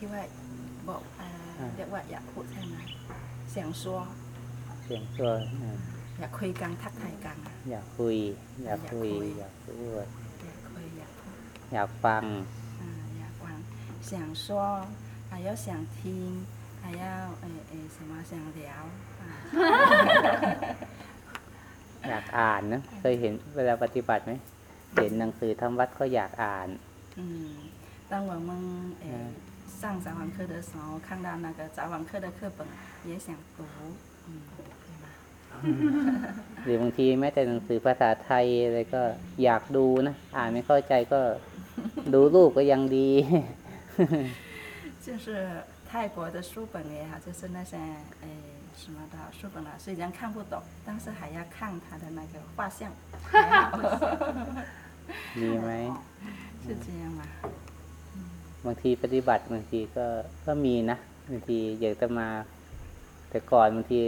ที่ว่าบอกอ่า อ่า เรียกว่าอยากพูดใช่ไหมเสียงซัว เสียงตัวอ่า อยากคุยกันทักทายกันอะ อยากคุย อยากคุย อ อย าย าก ก คุ พูด อยากคุยอยากพูด อยากฟัง อ่าอยากฟัง想说还要想听还要诶诶什么想聊啊 อยากอ่านนะเคยเห็นเวลาปฏิบัติไหมเห็นหนังสือทำวัดก็อยากอ่าน 嗯，当我们诶、嗯 上早晚课的时候，看到那个早晚课的课本，也想读，嗯，对吗？ หรือบางทีแม้แต่หนังสือภาษาไทยอะไรก็อยากดูนะอ่านไม่เข้าใจก็ดูรูปก็ยังดี 就是泰国的书本也好，就是那些诶什么的书本啊，虽然看不懂，但是还要看它的那个画像，还好 มีไหม 是这样吗？ บางทีปฏิบัติบางทีก็ก็มีนะบางทีอยากจะมา แต่ก่อนบางที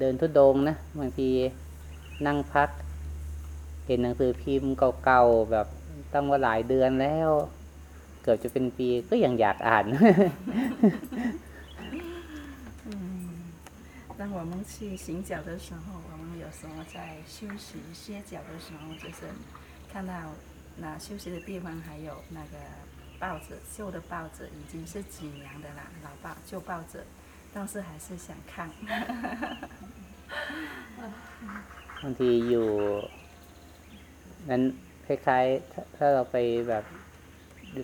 เดินทุดงค์นะบางทีนั่งพัก เห็นหนังสือพิมพ์เก่าๆแบบตั้งว่าหลายเดือนแล้ว เกือบจะเป็นปีก็ยังอยากอ่าน 嗯，当我们去行脚的时候，我们有时候在休息歇脚的时候，就是看到那休息的地方还有那个 报纸，旧的报纸已经是几年的啦，老报旧报纸，但是还是想看。 บางทีอยู่ นั้นคล้ายๆถ้าถ้าเราไปแบบ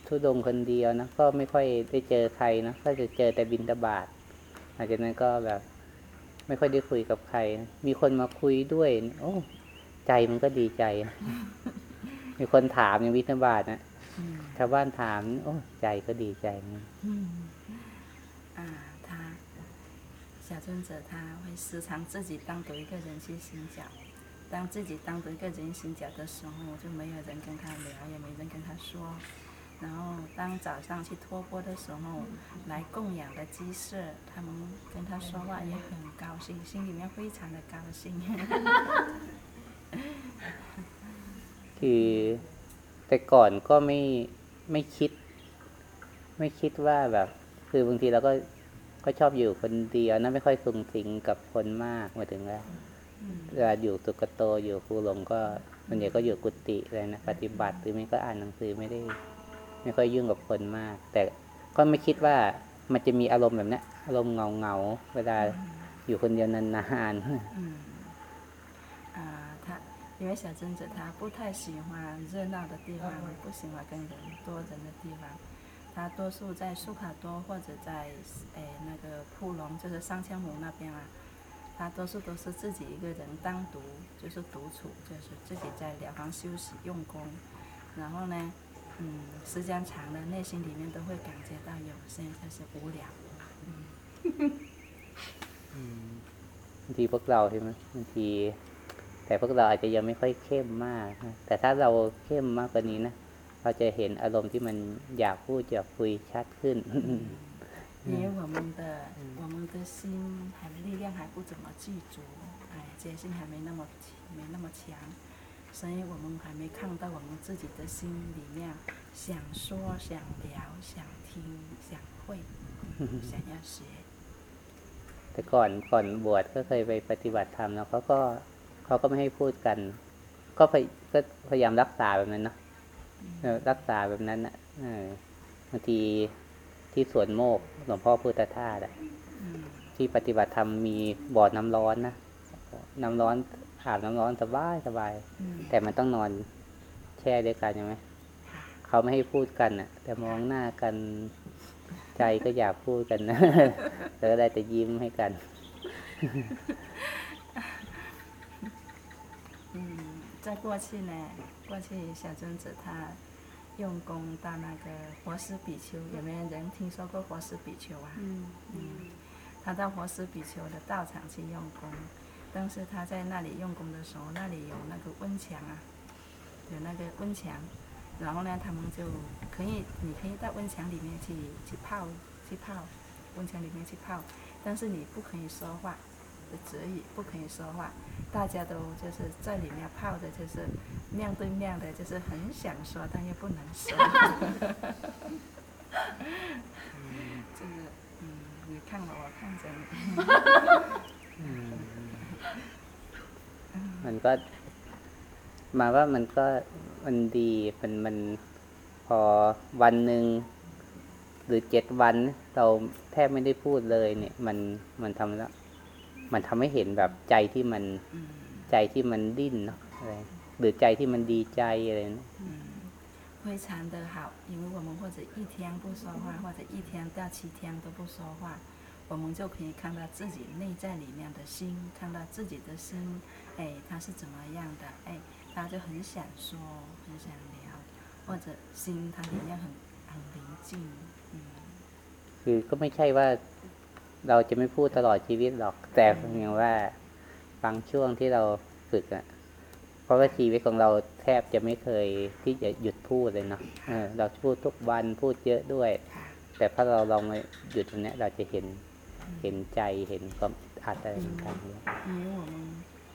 ทุดงค์คนเดียวนะก็ไม่ค่อยได้เจอใครนะก็จะเจอแต่บินตบาทหลังจากนั้นก็แบบ ไม่ค่อยได้คุยกับใคร มีคนมาคุยด้วย โอ้ใจมันก็ดีใจ มีคนถามอย่างบินตบาทนะ 嗯 ชาวบ้านถาม โอ้ใจก็ดีใจนะ 嗯，啊，他小尊者他会时常自己单独一个人去行脚。当自己单独一个人行脚的时候，就没有人跟他聊，也没人跟他说。然后当早上去托钵的时候，来供养的居士，他们跟他说话也很高兴，心里面非常的高兴。 คือ แต่ก่อนก็ไม่ไม่คิด ไม่คิดว่าแบบ คือบางทีเราก็ก็ชอบอยู่คนเดียวนะไม่ค่อยสุงสิงกับคนมากมาถึงแล้วเวลาอยู่สุกโตอยู่ครูหลงก็มันเดี๋ยวก็อยู่กุฏิอะไรนะปฏิบัติหรือไม่ก็อ่านหนังสือไม่ได้ ไม่ค่อยยุ่งกับคนมาก แต่ก็ไม่คิดว่ามันจะมีอารมณ์แบบนี้นอารมณ์เงาเงาเวลาอยู่คนเดียวนานๆ 因为小贞子她不太喜欢热闹的地方，不喜欢跟人多人的地方，她多数在苏卡多或者在诶那个铺龙，就是上枪湖那边啊，她多数都是自己一个人单独，就是独处，就是自己在疗房休息用功，然后呢，嗯，时间长了，内心里面都会感觉到有些就是无聊。 บางทีพวกเราใช่ไหมบางที แต่พวกเราอาจจะยังไม่ค่อยเข้มมากนะแต่ถ้าเราเข้มมากกว่านี้นะเราจะเห็นอารมณ์ที่มันอยากพูดอยากคุยชัดขึ้น 因为我们的我们的心还力量还不怎么具足，哎，决心还没那么没那么强，所以我们还没看到我们自己的心里面想说、想聊、想听、想会、想要学。 แต่ก่อนก่อนบวชก็เคยไปปฏิบัติธรรมแล้วเขาก็ เขาก็ไม่ให้พูดกัน ก็พยายามรักษาแบบนั้นเนาะรักษาแบบนั้นนะบางทีที่สวนโมกหลวงพ่อพุทธทาสที่ปฏิบัติธรรมมีบ่อน้ำร้อนนะน้ำร้อนอาบน้ำร้อนสบายสบาย แต่มันต้องนอนแช่ด้วยกันใช่ไหมเขาไม่ให้พูดกันอะ แต่มองหน้ากันใจก็อยากพูดกันนะแต่ก็ได้แต่ยิ้มให้กัน 在过去呢，过去小贞子他用功到那个活石比丘，有没有人听说过活石比丘啊？嗯嗯，他到活石比丘的道场去用功，但是他在那里用功的时候，那里有那个温墙啊，有那个温墙，然后呢，他们就可以，你可以到温墙里面去去泡，去泡，温墙里面去泡，但是你不可以说话的指语，不可以说话，大家都就是在里面泡的，就是面对面的，就是很想说，但又不能说。 看我，我看着你。 มันก็หมายว่ามันก็มันดีมันมันพอวันหนึ่งหรือเจ็ดวัน เราแทบไม่ได้พูดเลย เนี่ย มันมันทำแล้ว มันทำให้เห็นแบบใจที่มัน 嗯 ใจที่มันดิ้นเนาะอะไรหรือใจที่มันดีใจอะไรนะ 嗯，非常的好，因为我们或者一天不说话，或者一天到七天都不说话，我们就可以看到自己内在里面的心，看到自己的心，哎，它是怎么样的，哎，他就很想说，很想聊，或者心它里面很很宁静，嗯 คือก็ไม่ใช่ว่า เราจะไม่พูดตลอดชีวิตหรอก แต่เพียงว่าบางช่วงที่เราฝึกอะเพราะว่าชีวิตของเราแทบจะไม่เคยที่จะหยุดพูดเลยเนาะเออเราพูดทุกวันพูดเยอะด้วย ค่ะ แต่พอเราลองมาหยุดตรงเนี้ย เราจะเห็นเห็นใจเห็นความอาจอะไรต่างๆเนี่ย 因为我们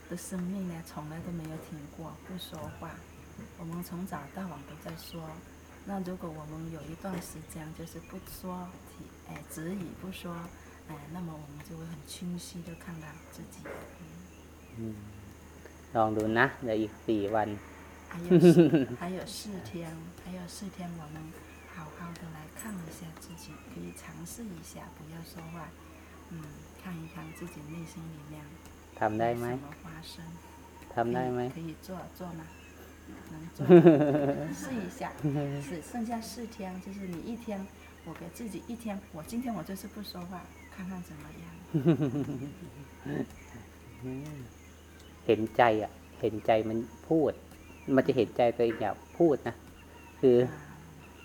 的生命呢，从来都没有停过不说话，我们从早到晚都在说。那如果我们有一段时间就是不说提，哎，止语不说， 哎，那么我们就会很清晰的看到自己。嗯 อืมลองดูนะเดี๋ยวอีกสี่วัน 还有四还有四天，还有四天，我们好好的来看一下自己，可以尝试一下，不要说话，嗯，看一看自己内心里面 ทำได้ 有 ไหม 什么发生。 ทำได้ไหม 可以做做吗？能做，试一下。是剩下四天，就是你一天，我给自己一天，我今天我就是不说话， 看看怎么样。 เห็นใจอ่ะ เห็นใจมันพูด มันจะเห็นใจตัวเองอยากพูดนะ คือ 啊，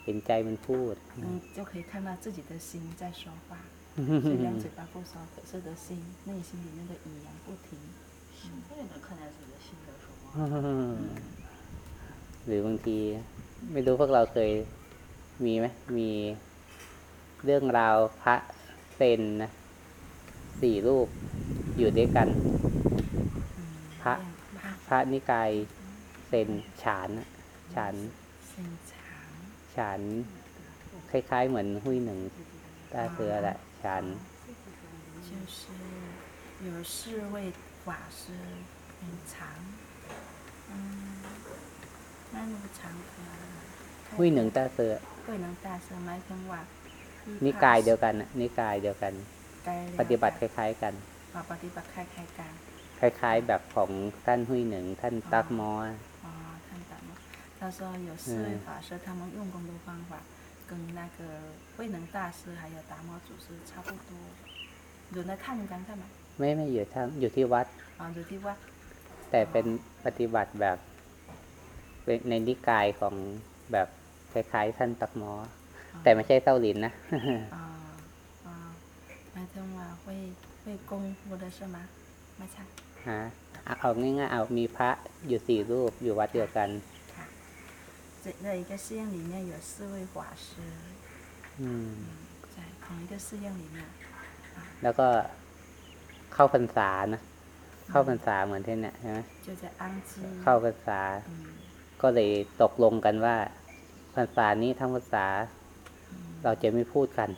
เห็นใจมันพูด 嗯，就可以看到自己的心在说话，虽然嘴巴不说，可是的心内心里面的语言不停。心他也能看见自己的心在说话。 หรือบางที ไม่รู้พวกเราเคยมีไหมมีเรื่องราวพระ เซนนะสี่รูปอยู่ด้วยกัน 嗯，他这样他 พระนิกายเซนฉานน่ะฉาน 心肠， ฉาน คล้าย ๆ เหมือนหุ้ยหนึ่งตาเสือแหละ ฉาน 就是有四位法师很长，嗯，那那个长可 หุ้ยหนึ่งตาเสือ 慧能大师หมายถึงว่า นิกายเดียวกันน่ะนิกายเดียวกัน กายเดียว ปฏิบัติค กัน ล้าย ๆ กัน อ๋อปฏิบัติคล้ายๆกัน คล้าย ๆ แบบของท่านหุ้ยหนึ่ง ท่านตักมอ 哦，看到了。他说有四位法师，他们用功的方法跟那个慧能大师还有达摩祖师差不多。อยู่ในถ้ำกันใช่ไหม ไม่ไม่อยู่ทั้งอยู่ที่วัด อ๋ออยู่ที่วัด แต่เป็นปฏิบัติแบบเป็นในนิกายของแบบคล้ายๆ ท่านตักมอ แต่ไม่ใช่เต้าหลินนะ อ๋ออ๋อหมายถึงว่า会会功夫的是吗ไม่ใช่ ฮะเอาเอาง่ายๆเอามีพระอยู่สี่รูปอยู่วัดเดียวกัน ค่ะ这在一个寺院里面有四位法师 อืม 在同一个寺院里面 แล้วก็เข้าพรรษานะ เข้าพรรษาเหมือนที่เนี่ยใช่ไหม 就在安基 เข้าพรรษา 嗯 ก็เลยตกลงกันว่าพรรษานี้ทั้งพรรษา เราจะไม่พูดกัน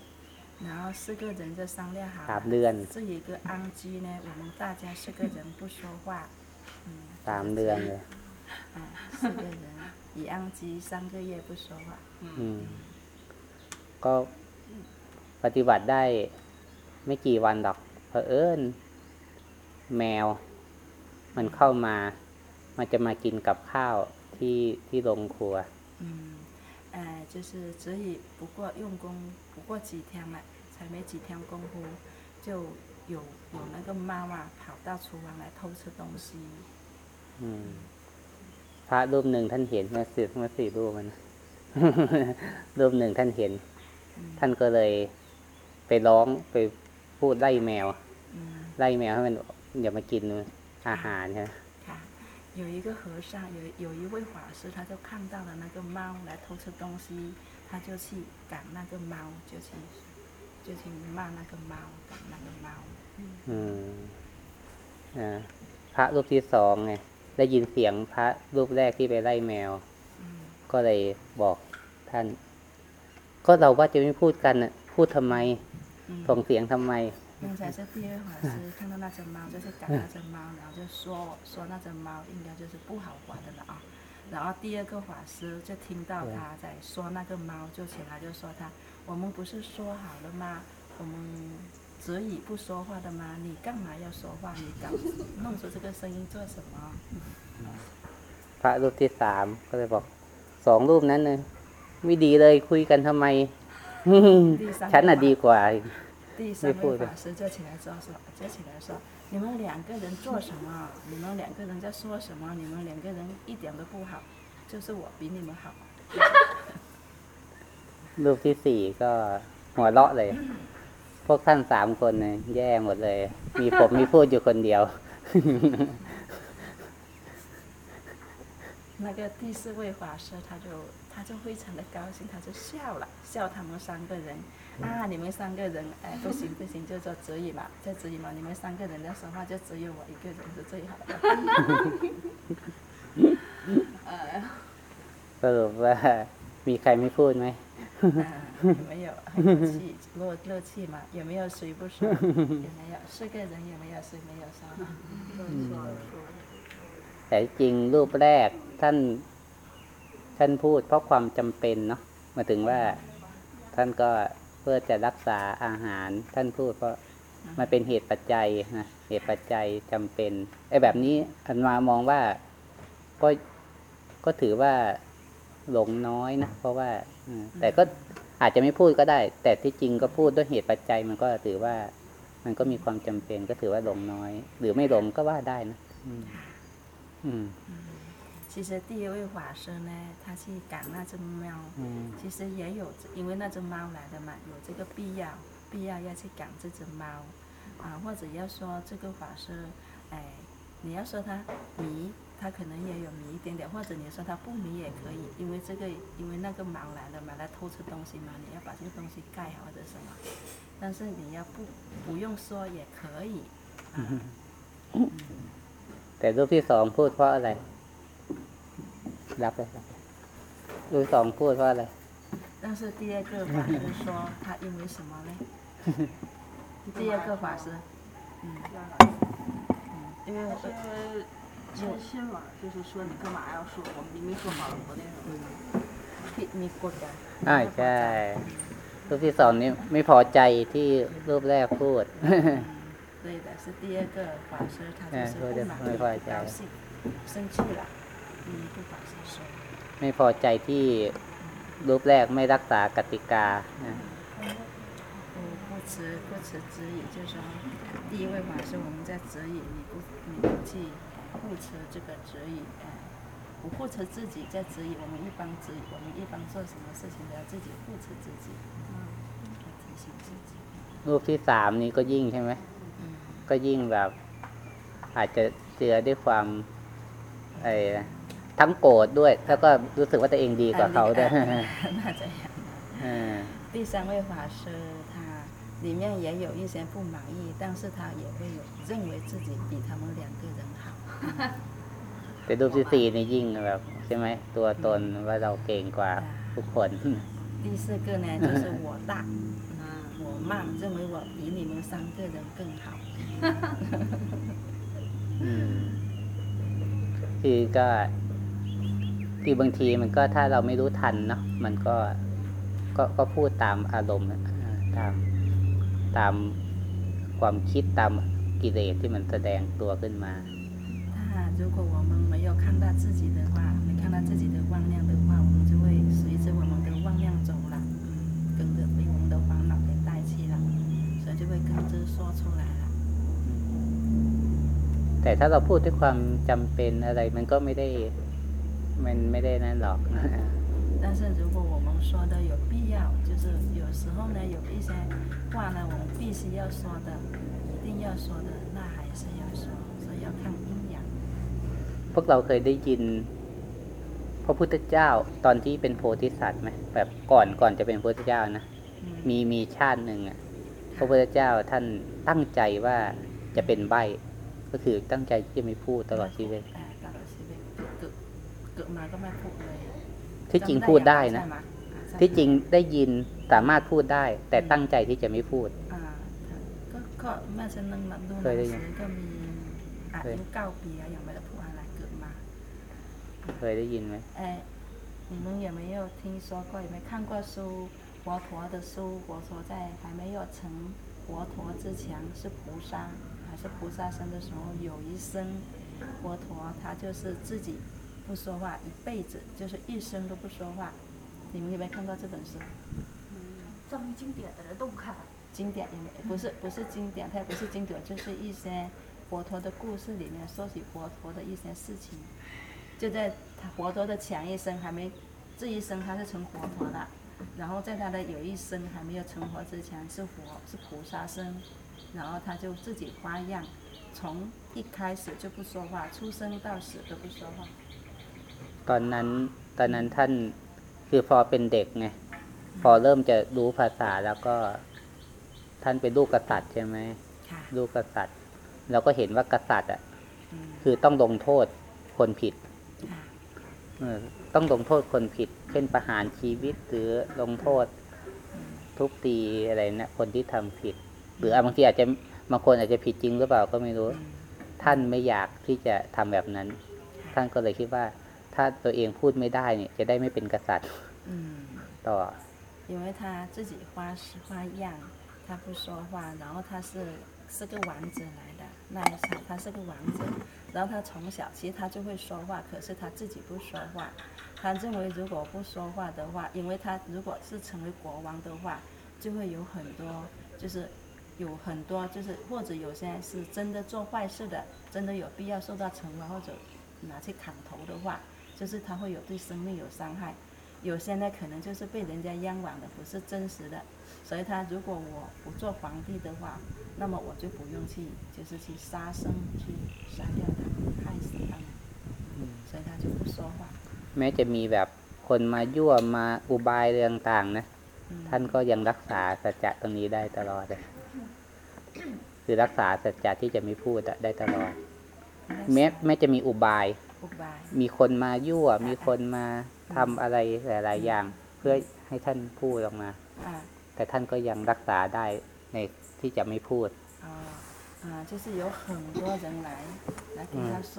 然后四个人就商量好 สาม 了 เดือน 这一个安居呢，我们大家四个人不说话，嗯， สามเดือนเลย 嗯，四个人以安居三个月不说话， อืม ก็ปฏิบัติได้ไม่กี่วันหรอกเผอิญแมว มันเข้ามา มันจะมากินกับข้าวที่ที่โรงครัว 嗯， 呃，就是只以不过用功不过几天嘛，才没几天功夫，就有有那个猫啊跑到厨房来偷吃东西， อืม พระรูปหนึ่งท่านเห็นมาสิมาสี่รูปมัน รูปหนึ่งท่านเห็น 嗯 ท่านก็เลยไปร้องไปพูดไล่แมว 嗯。 ไล่แมวให้มันอย่ามากินอาหารใช่ไหม 看， 有一个和尚，有有一位法师，他就看到了那个猫来偷吃东西，他就去赶那个猫，就去就去骂那个猫，赶那个猫。 อืมอ่าพระรูปที่สองไงได้ยินเสียงพระรูปแรกที่ไปไล่แมว 嗯 ก็เลยบอกท่าน ก็เราว่าจะไม่พูดกันน่ะ พูดทำไม 嗯 ส่งเสียงทำไม 刚才是第二法师看到那只猫，就是赶那只猫，然后就说说那只猫应该就是不好玩的了啊。然后第二个法师就听到他在说那个猫，就起来就说他，我们不是说好了吗？我们只以不说话的吗？你干嘛要说话？你搞弄出这个声音做什么？ พระรูปที่สามก็เลยบอกสองรูปนั้นเลยไม่ดีเลยคุยกันทำไม ฉันน่ะดีกว่า 第三位法师就起来说说，就起来说，你们两个人做什么？你们两个人在说什么？你们两个人一点都不好，就是我比你们好。 รูปที่สี่ก็หัวเราะเลย พวกท่านสามคนเนี่ยแย่หมดเลย มีผมมีพูดอยู่คนเดียว 那个第四位法师他就他就非常的高兴，他就笑了，笑他们三个人啊，你们三个人哎不行不行，就说哲宇嘛，在哲宇嘛，你们三个人在说话，就只有我一个人是最好的。 สรุปว่ามีใครไม่พูดไหม 啊，有没有很有气乐乐气嘛？有没有谁不说？有没有四个人有没有谁没有说？说说说， แต่จริงรูปแรกท่าน ท่านพูดเพราะความจำเป็นเนาะมาถึงว่าท่านก็เพื่อจะรักษาอาหาร ท่านพูดเพราะมันเป็นเหตุปัจจัยนะเหตุปัจจัยจำเป็นไอ้แบบนี้อันมามองว่าก็ก็ถือว่าหลงน้อยนะเพราะว่าอแต่ก็อาจจะไม่พูดก็ได้ แต่ที่จริงก็พูดด้วยเหตุปัจจัยมันก็ถือว่า มันก็มีความจำเป็นก็ถือว่าหลงน้อย หรือไม่หลงก็ว่าได้นะ 嗯。其实第一位法师呢，他去赶那只猫，嗯，其实也有因为那只猫来的嘛，有这个必要，必要要去赶这只猫，啊，或者要说这个法师，哎，你要说他迷，他可能也有迷一点点，或者你说他不迷也可以，因为这个因为那个猫来了嘛，来偷吃东西嘛，你要把这个东西盖好或者什么，但是你要不不用说也可以，嗯。嗯。 แต่รูปที่สองพูดเพราะอะไร รับเลยครับรูปที่สองพูดเพราะอะไร 但是第二个法师说他因为什么呢？第二个法师，嗯嗯，因为因我为真心嘛，就是说你干嘛要说？我们明明说好了不那什么。 ผิดมีกฎกัน อ่าใช่ รูปที่สองนี้ไม่พอใจที่รูปแรกพูด 对的，是第二个法师，他就哎是说得不满意、没话不讲高兴、生气了。第一个法师说， ไม่พอใจที่รูปแรกไม่รักษากติกานะ 不不持不持指引，就是说，第一位法师我们在指引你不你不去护持这个指引，哎，不护持自己在指引，我们一帮指引，我们一帮做什么事情都要自己护持自己，嗯，要提醒自己， รูปที่สามนี้ก็ยิ่งใช่ไหม 嗯。 ก็ยิ่งแบบ อาจจะเจือด้วยความไอ้ทั้งโกรธด้วย แล้วก็รู้สึกว่าตัวเองดีกว่าเขาด้วย 那这样， เออ 第三位法师他里面也有一些不满意，但是他也会有认为自己比他们两个人好。 แต่รูปที่สี่นี่ยิ่งแบบใช่ไหมตัวตนว่าเราเก่งกว่าทุกคน 第四个呢，就是我大，啊，我慢，认为我比你们三个人更好。 อืมคือก็คือบางทีมันก็ถ้าเราไม่รู้ทันเนาะมันก็ก็ก็พูดตามอารมณ์อะอ่าตามตามความคิดตามกิเลสที่มันแสดงตัวขึ้นมา 那如果我们没有看到自己的话，没看到自己的 แต่ถ้าเราพูดด้วยความจำเป็นอะไร มันก็ไม่ได้ มันไม่ได้นั่นหรอก 但是如果我们说的有必要，就是有时候呢，有一些话呢，我们必须要说的，一定要说的，那还是要说，所以要看阴阳。 พวกเราเคยได้ยิน พระพุทธเจ้าตอนที่เป็นโพธิสัตว์ไหมแบบก่อนก่อนจะเป็นพระพุทธเจ้านะ 嗯， มีมีชาติหนึ่งอ่ะ พระพุทธเจ้าท่านตั้งใจว่าจะเป็นใบ ก็คือตั้งใจที่จะไม่พูดตลอดชีวิต 哎，ตลอดชีวิตเกิดเกิดมาก็ไม่พูดเลย ที่จริงพูดได้นะ ใช่ไหมอ่าใช่ ที่จริงได้ยินสามารถพูดได้ แต่ตั้งใจที่จะไม่พูด อ่า ก็แม่ฉันนั่งดูห เค นั ย ง ได้ยิ สื น อก็มีอา เคย ยุเก้าปีอะยังไม่ได้พูดอะไรเกิดมา เคยได้ยินไหม 哎，你们有没有听说过？有没有看过书？佛陀的书，佛陀在还没有成佛陀之前是菩萨，还 是菩萨身的时候，有一生佛陀他就是自己不说话，一辈子就是一生都不说话。你们有没有看过这本书？嗯藏经典的人都不看。经典也没不是不是经典，它也不是经典，就是一些佛陀的故事里面说起佛陀的一些事情。就在他佛陀的前一生还没，这一生他是成佛陀了，然后在他的有一生还没有成佛之前是佛是菩萨身，然后他就自己花样，从一开始就不说话，出生到死都不说话。 ตอนนั้นตอนนั้นท่านคือพอเป็นเด็กไงพอเริ่มจะรู้ภาษาแล้วก็ท่านเป็นลูกกษัตริย์ใช่ไหม ค่ะ ลูกกษัตริย์เราก็เห็นว่ากษัตริย์อ่ะ อืม คือต้องลงโทษคนผิด ค่ะ เออต้องลงโทษคนผิด เช่นประหารชีวิตหรือลงโทษทุบตีอะไรเนี่ยคนที่ทำผิด หรืออ่ะบางทีอาจจะบางคนอาจจะผิดจริงหรือเปล่าก็ไม่รู้ อืม ท่านไม่อยากที่จะทำแบบนั้น ท่านก็เลยคิดว่า ถ้าตัวเองพูดไม่ได้เนี่ย จะได้ไม่เป็นกษัตริย์ 嗯。 ต่อ 因为他自己花式花样，他不说话，然后他是是个王子来的，那一场他是个王子，然后他从小其实他就会说话，可是他自己不说话，他认为如果不说话的话，因为他如果是成为国王的话，就会有很多就是 有很多就是或者有些是真的做坏事的，真的有必要受到惩罚或者拿去砍头的话，就是他会有对生命有伤害。有些呢可能就是被人家冤枉的，不是真实的，所以他如果我不做皇帝的话，那么我就不用去就是去杀生去杀掉他们，害死他们，所以他就不说话。 แม้จะมีแบบคนมายั่วมาอุบายเรื่องต่างๆนะ 嗯 ท่านก็ยังรักษาสัจจะตรงนี้ได้ตลอดเลย คือรักษาสัจจะที่จะไม่พูดอะได้ตลอด แม้แม้จะมีอุบาย อุบาย มีคนมายั่ว มีคนมาทำอะไรหลาย ๆ อย่าง เพื่อให้ท่านพูดออกมา 啊 แต่ท่านก็ยังรักษาได้ในที่จะไม่พูด 啊啊，就是有很多人来来跟他说，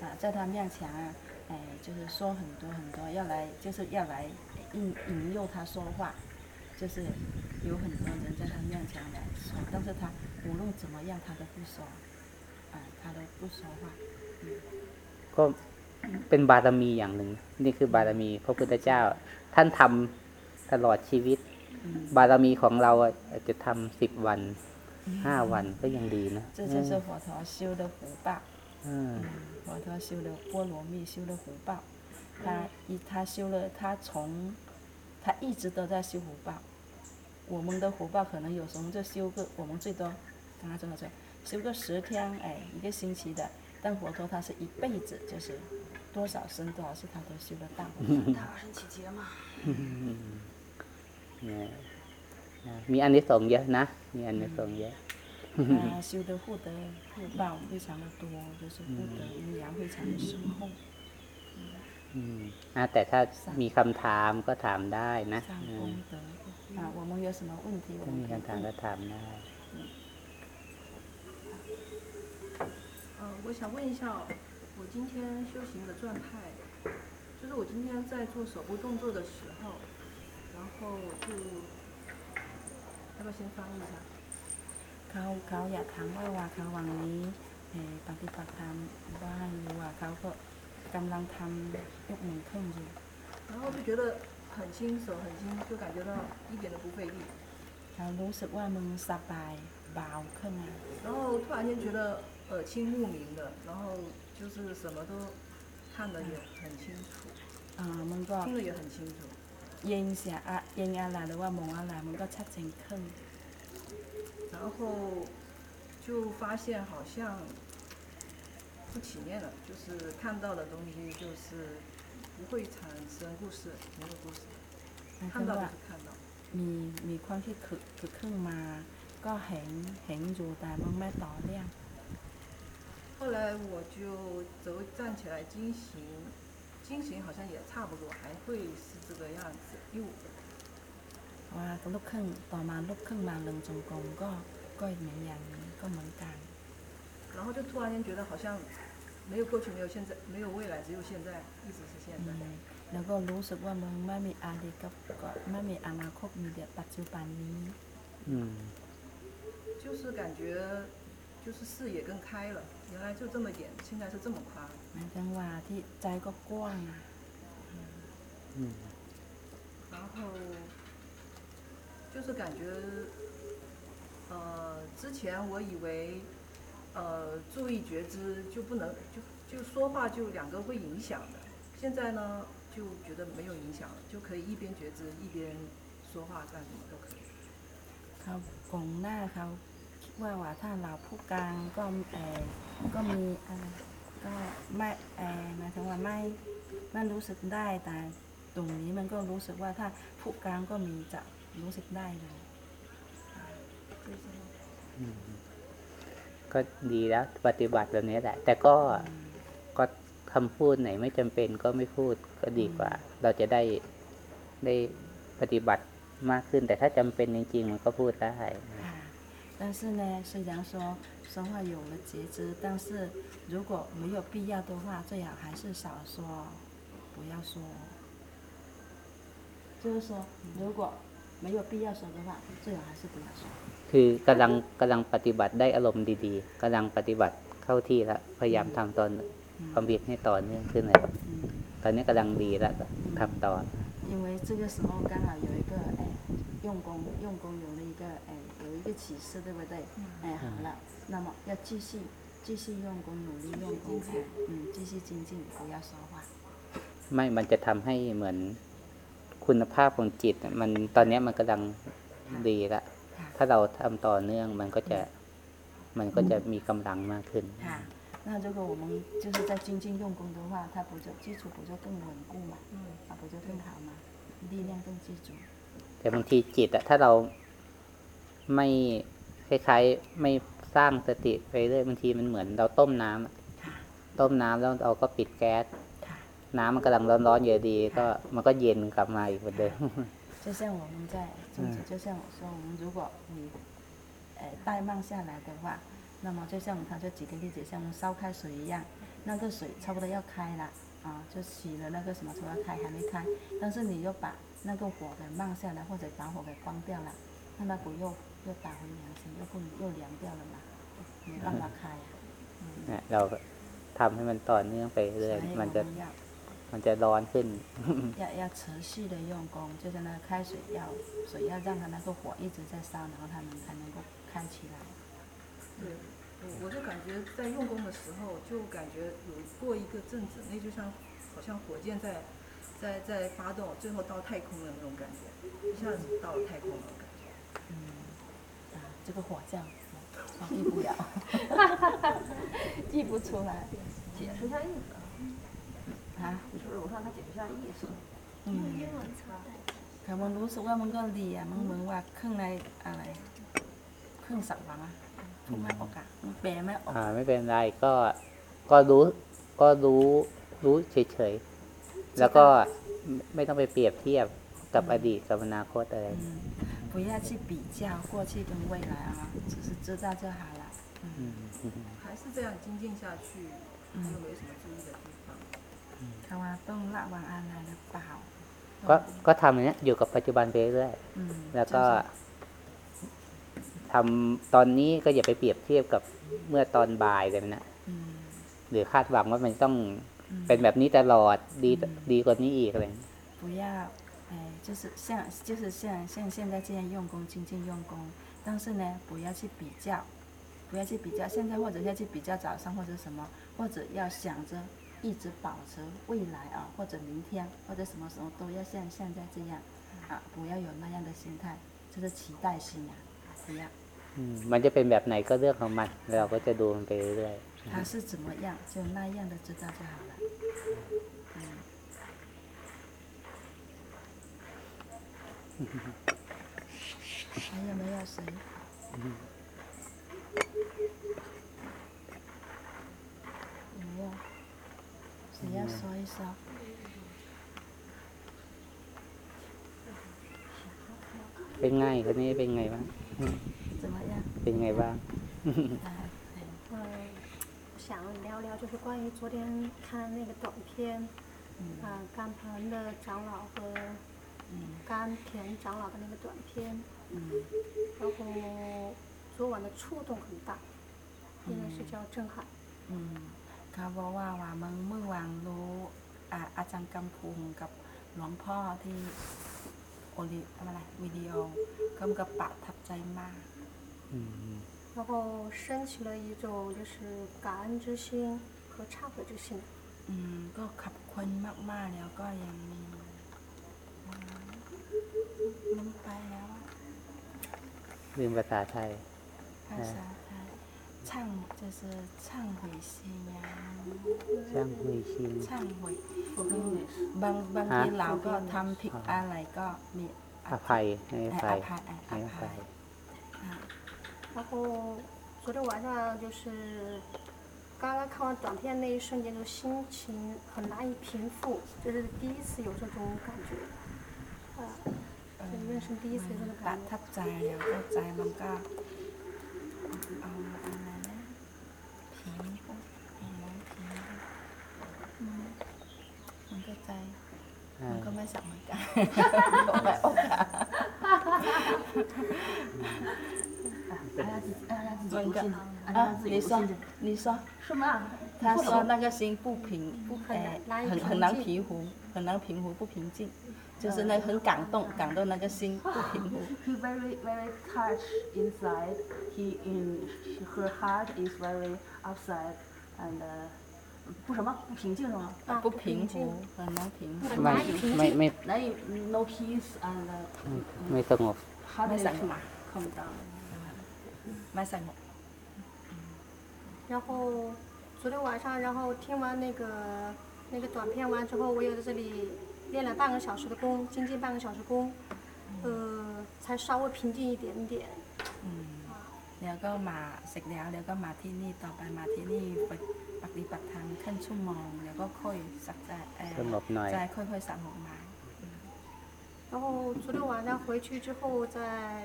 啊，在他面前啊，哎，就是说很多很多，要来就是要来引引诱他说话， 就是有很多人在他面前来说，但是他无论怎么样他都不说，啊，他都不说话。 ก็เป็นบารมีอย่างหนึ่ง นี่คือบารมีพระพุทธเจ้า ท่านทำตลอดชีวิต 嗯， บารมีของเราอะอาจจะทำสิบวันห้าวันก็ยังดีนะ 这就是佛陀修的福报。 อืม 嗯，佛陀修的波罗蜜修的福报，他一他修了，他从他一直都在修福报。 我们的福报可能有时候就修个，我们最多刚刚这么说，修个十天，哎，一个星期的。但佛陀他是一辈子，就是多少生多少世他都修得到。大圣起劫嘛， เนี่ยนะมีอันนี้สงส์เยอะนะ มีอันนี้สงส์เยอะ 他修的福德福报非常的多，就是福德因缘非常的深厚， อืมอ่ะแต่ถ้ามีคำถามก็ถามได้นะ 上 อื 功 ม 德。 啊，我们有什么问题，我 ถ้า 们 มี 可以 คำถาม 问 ก็ถามได้ 呃，我想问一下，我今天修行的状态，就是我今天在做手部动作的时候，然后就要不要先翻译一下？ เขาเขาอยากถามว่าว่าเขาวังนี้เอ่อปฏิบัติธรรมว่าอยู่ว่าเขาก็กำลังทำยกมือขึ้นอยู่ 然后就觉得 很轻，手很轻，就感觉到一点都不费力。 เขารู้สึกว่ามือสบายเบาขึ้นมา 然后突然间觉得耳清目明的，然后就是什么都看得也很清楚， อ่ามันก็ 听得也很清楚。 เย็นเสียอะเย็นอะไรหรือว่ามองอะไรมันก็ชัดเจนขึ้น 然后就发现好像不起念了，就是看到的东西就是 不会产生故事，没有故事， หมาย 看 ความ 到就 ว่า 是看到。 มีมีความที่คือคือขึ้นมา ก็เห็นเห็นอยู่แต่มันไม่ต่อเนื่อง 后来我就走站起来经行，经行好像也差不多，还会是这个样子。因为 ว่าก็ลุกขึ้นต่อมาลุกขึ้นมาลงจงกรมก็ ก็เหมือนอย่างนี้ก็เหมือนกัน 然后就突然间觉得好像 没有过去，没有现在，没有未来，只有现在，一直是现 อื 在。 มแล้วก็รู้สึกว่ามึงไม่มีอดีตกับก็ไม่มีอนาคตมีแต่ปัจจุบันนี้ อืม 就是感觉就是视野更开了，原来就这么点，现在是这么宽。 หมายถึงว่าที่ใจก็กว้างอะ อืม 然后就是感觉，呃，之前我以为， 呃，注意觉知就不能就就说话就两个会影响的，现在呢就觉得没有影响了，就可以一边觉知一边说话干什么都可以。 เขากงหน้าเขาคิดว่าว่าถ้าเราผู้กลางก็เออก็มีอะไรก็ไม่เออหมายถึงว่าไม่ไม่รู้สึกได้แต่ตรงนี้มันก็รู้สึกว่าถ้าผู้กลางก็มีจะรู้สึกได้เลย 就是 อืม ก็ดีแล้วปฏิบัติแบบนี้แหละ แต่ก็ อืม ก็คำพูดไหนไม่จำเป็นก็ไม่พูดก็ดีกว่า เราจะได้ได้ปฏิบัติมากขึ้น แต่ถ้าจำเป็นจริงๆ มันก็พูดได้ 啊，但是呢，虽然说说话有了觉知，但是如果没有必要的话，最好还是少说，不要说。就是说，如果没有必要说的话，最好还是不要说。 คือกำลังกำลังปฏิบัติได้อารมณ์ดีๆกำลังปฏิบัติเข้าที่แล้วพยายามทำตอน 嗯 ความเพียรให้ต่อเนื่องขึ้นเลย 嗯， ตอนนี้กำลังดีแล้วก็ทำต่อ 因为这个时候刚好有一个哎用功用功有了一个哎有一个启示，对不对？哎好了，那么要继续继续用功努力用功，哎嗯继续精进，不要说话。 ไม่ มันจะทำให้เหมือนคุณภาพของจิตน่ะมันตอนนี้มันกำลังดีแล้ว ค่ะ ถ้าเราทำต่อเนื่องมันก็จะ มันก็จะมีกำลังมากขึ้น 啊，那如果我们就是在精进用功的话，它不就基础不就更稳固嘛？嗯啊，不就更好吗？力量更具足。 แต่บางทีจิตอะถ้าเราไม่คล้ายๆไม่สร้างสติไปเรื่อยบางทีมันเหมือนเราต้มน้ำอะ ค่ะ ต้มน้ำแล้วเราก็ปิดแก๊ส ค่ะ น้ำมันกำลังร้อนๆอยู่ดี ก็มันก็เย็นกลับมาอีกเหมือนเดิม 就像我们在种植，就像我说，我们如果你呃怠慢下来的话，那么就像他就举个例子，像我们烧开水一样，那个水差不多要开了啊，就洗了那个什么说要开还没开，但是你又把那个火给慢下来，或者把火给关掉了，那那不又又打回原形，又不又凉掉了嘛？你让它开呀、 เนี่ยเราก็ทำให้มันต่อเนื่องไปเรื่อย 所以 มัน 我 จะ 们要 มันจะร้อนขึ้น 要要持续的用功，就是那个开水要水要让它那个火一直在烧，然后它们才能够开起来。对，我我就感觉在用功的时候，就感觉有过一个阵子，那就像好像火箭在在在发动，最后到太空的那种感觉，一下子到了太空了感觉。嗯，啊，这个火将翻译不了，译不出来解释一下意思， 啊。就是我让他解释一下意思。 อืมแต่มันรู้สึกว่ามันก็ดีอ่ะมันเหมือนว่าเครื่องในอะไร เครื่องสับหวังอ่ะถูกไหมออกอ่ะมันแปลไม่ออก อ่าไม่เป็นไรก็ก็รู้ก็รู้รู้เฉยๆ แล้วก็ไม่ไม่ต้องไปเปรียบเทียบกับอดีตกับอนาคตอะไร 嗯，不要去比较过去跟未来啊，只是知道就好了。 อืม 还是这样精进下去，又没什么注意的地方。 เขาว่าต้องระวังอะไรหรือเปล่า ก็ก็ทำอย่างเนี้ยอยู่กับปัจจุบันไปเรื่อย อืม แล้วก็ทำตอนนี้ก็อย่าไปเปรียบเทียบกับเมื่อตอนบ่ายเลยนะ อืม หรือคาดหวังว่ามันต้อง อืม เป็นแบบนี้ตลอดดี อืม ดีกว่านี้อีกอะไรอย่างเงี้ย 不要，哎，就是像就是像像现在这样用功精进用功，但是呢，不要去比较，不要去比较现在或者要去比较早上或者什么，或者要想着 一直保持未来啊，或者明天或者什么时候都要像现在这样啊，不要有那样的心态，就是期待心啊，不要。 อืมมันจะเป็นแบบไหนก็เรื่องของมัน เราก็จะดูมันไปเรื่อย 它是怎么样，就那样的知道就好了。嗯。还有没有谁？有 谁要说一说？ ๆเป็นไงคนนี้เป็นไงบ้าง 怎么样？ เป็นไงบ้าง ได้ 嗯，想聊聊就是关于昨天看那个短片， อืม 啊、甘盘的长老和 อืม 甘田长老的那个短片， อืม 然后昨晚的触动很大，应该是叫震撼。 อื มเขาบอกว่าว่าเมื่อเมื่อวานรู้อาอาจารย์กำพุงกับหลวงพ่อที่โอลิอะไรวิดีโอกำกับประทับใจมาก อืม 然后升起了一种就是感恩之心和忏悔之心。 อืมก็ขับคนมากๆแล้วก็ยังมีอ่าลืมไปแล้วอะ ลืมภาษาไทย ภาษาไทย 忏就是忏悔心呀 ช่างหุยชิน 忏悔บางบางทีเราก็ทำผิดอะไรก็มี อภัยให้อ ให้ ภั อย ภัยให้อ ให้อ ภั ภั ย ย อ่า 然后昨天晚上就是刚刚看完短片那一瞬间，就心情很难以平复，这是第一次有这种感觉，啊、 เออ 人生第一次有这种 ประ 感觉。 ทับใจแล้วก็ใจมันก็ 他自己你不说信。你说什么啊？他说那个心不平，不很难哎很很难静平复，很难平复，不平静，就是那很感动，感动那个心不平复。He very very touched inside. He in her heart is very upset and、不什么不平静是吗？啊不平湖，很难平湖。 ไม่ไม่ไม่ 难以 no peace and ไม่สงบ hardly ไม่สัก to มา calm down. ไม่สงบ 然后昨天晚上，然后听完那个那个短片完之后，我又在这里练了半个小时的功，精进半个小时功，呃，才稍微平静一点点。 อืม แล้วก็มาเสร็จแล้วแล้วก็มาที่นี่ต่อไปมาที่นี่ฝึกปฏิบัติธรรมขึ้นชั่วโมงแล้วก็ค่อยสักใจเอ่อ สงบหน่อย ใจค่อยๆสงบมา 然后昨天晚上回去之后，在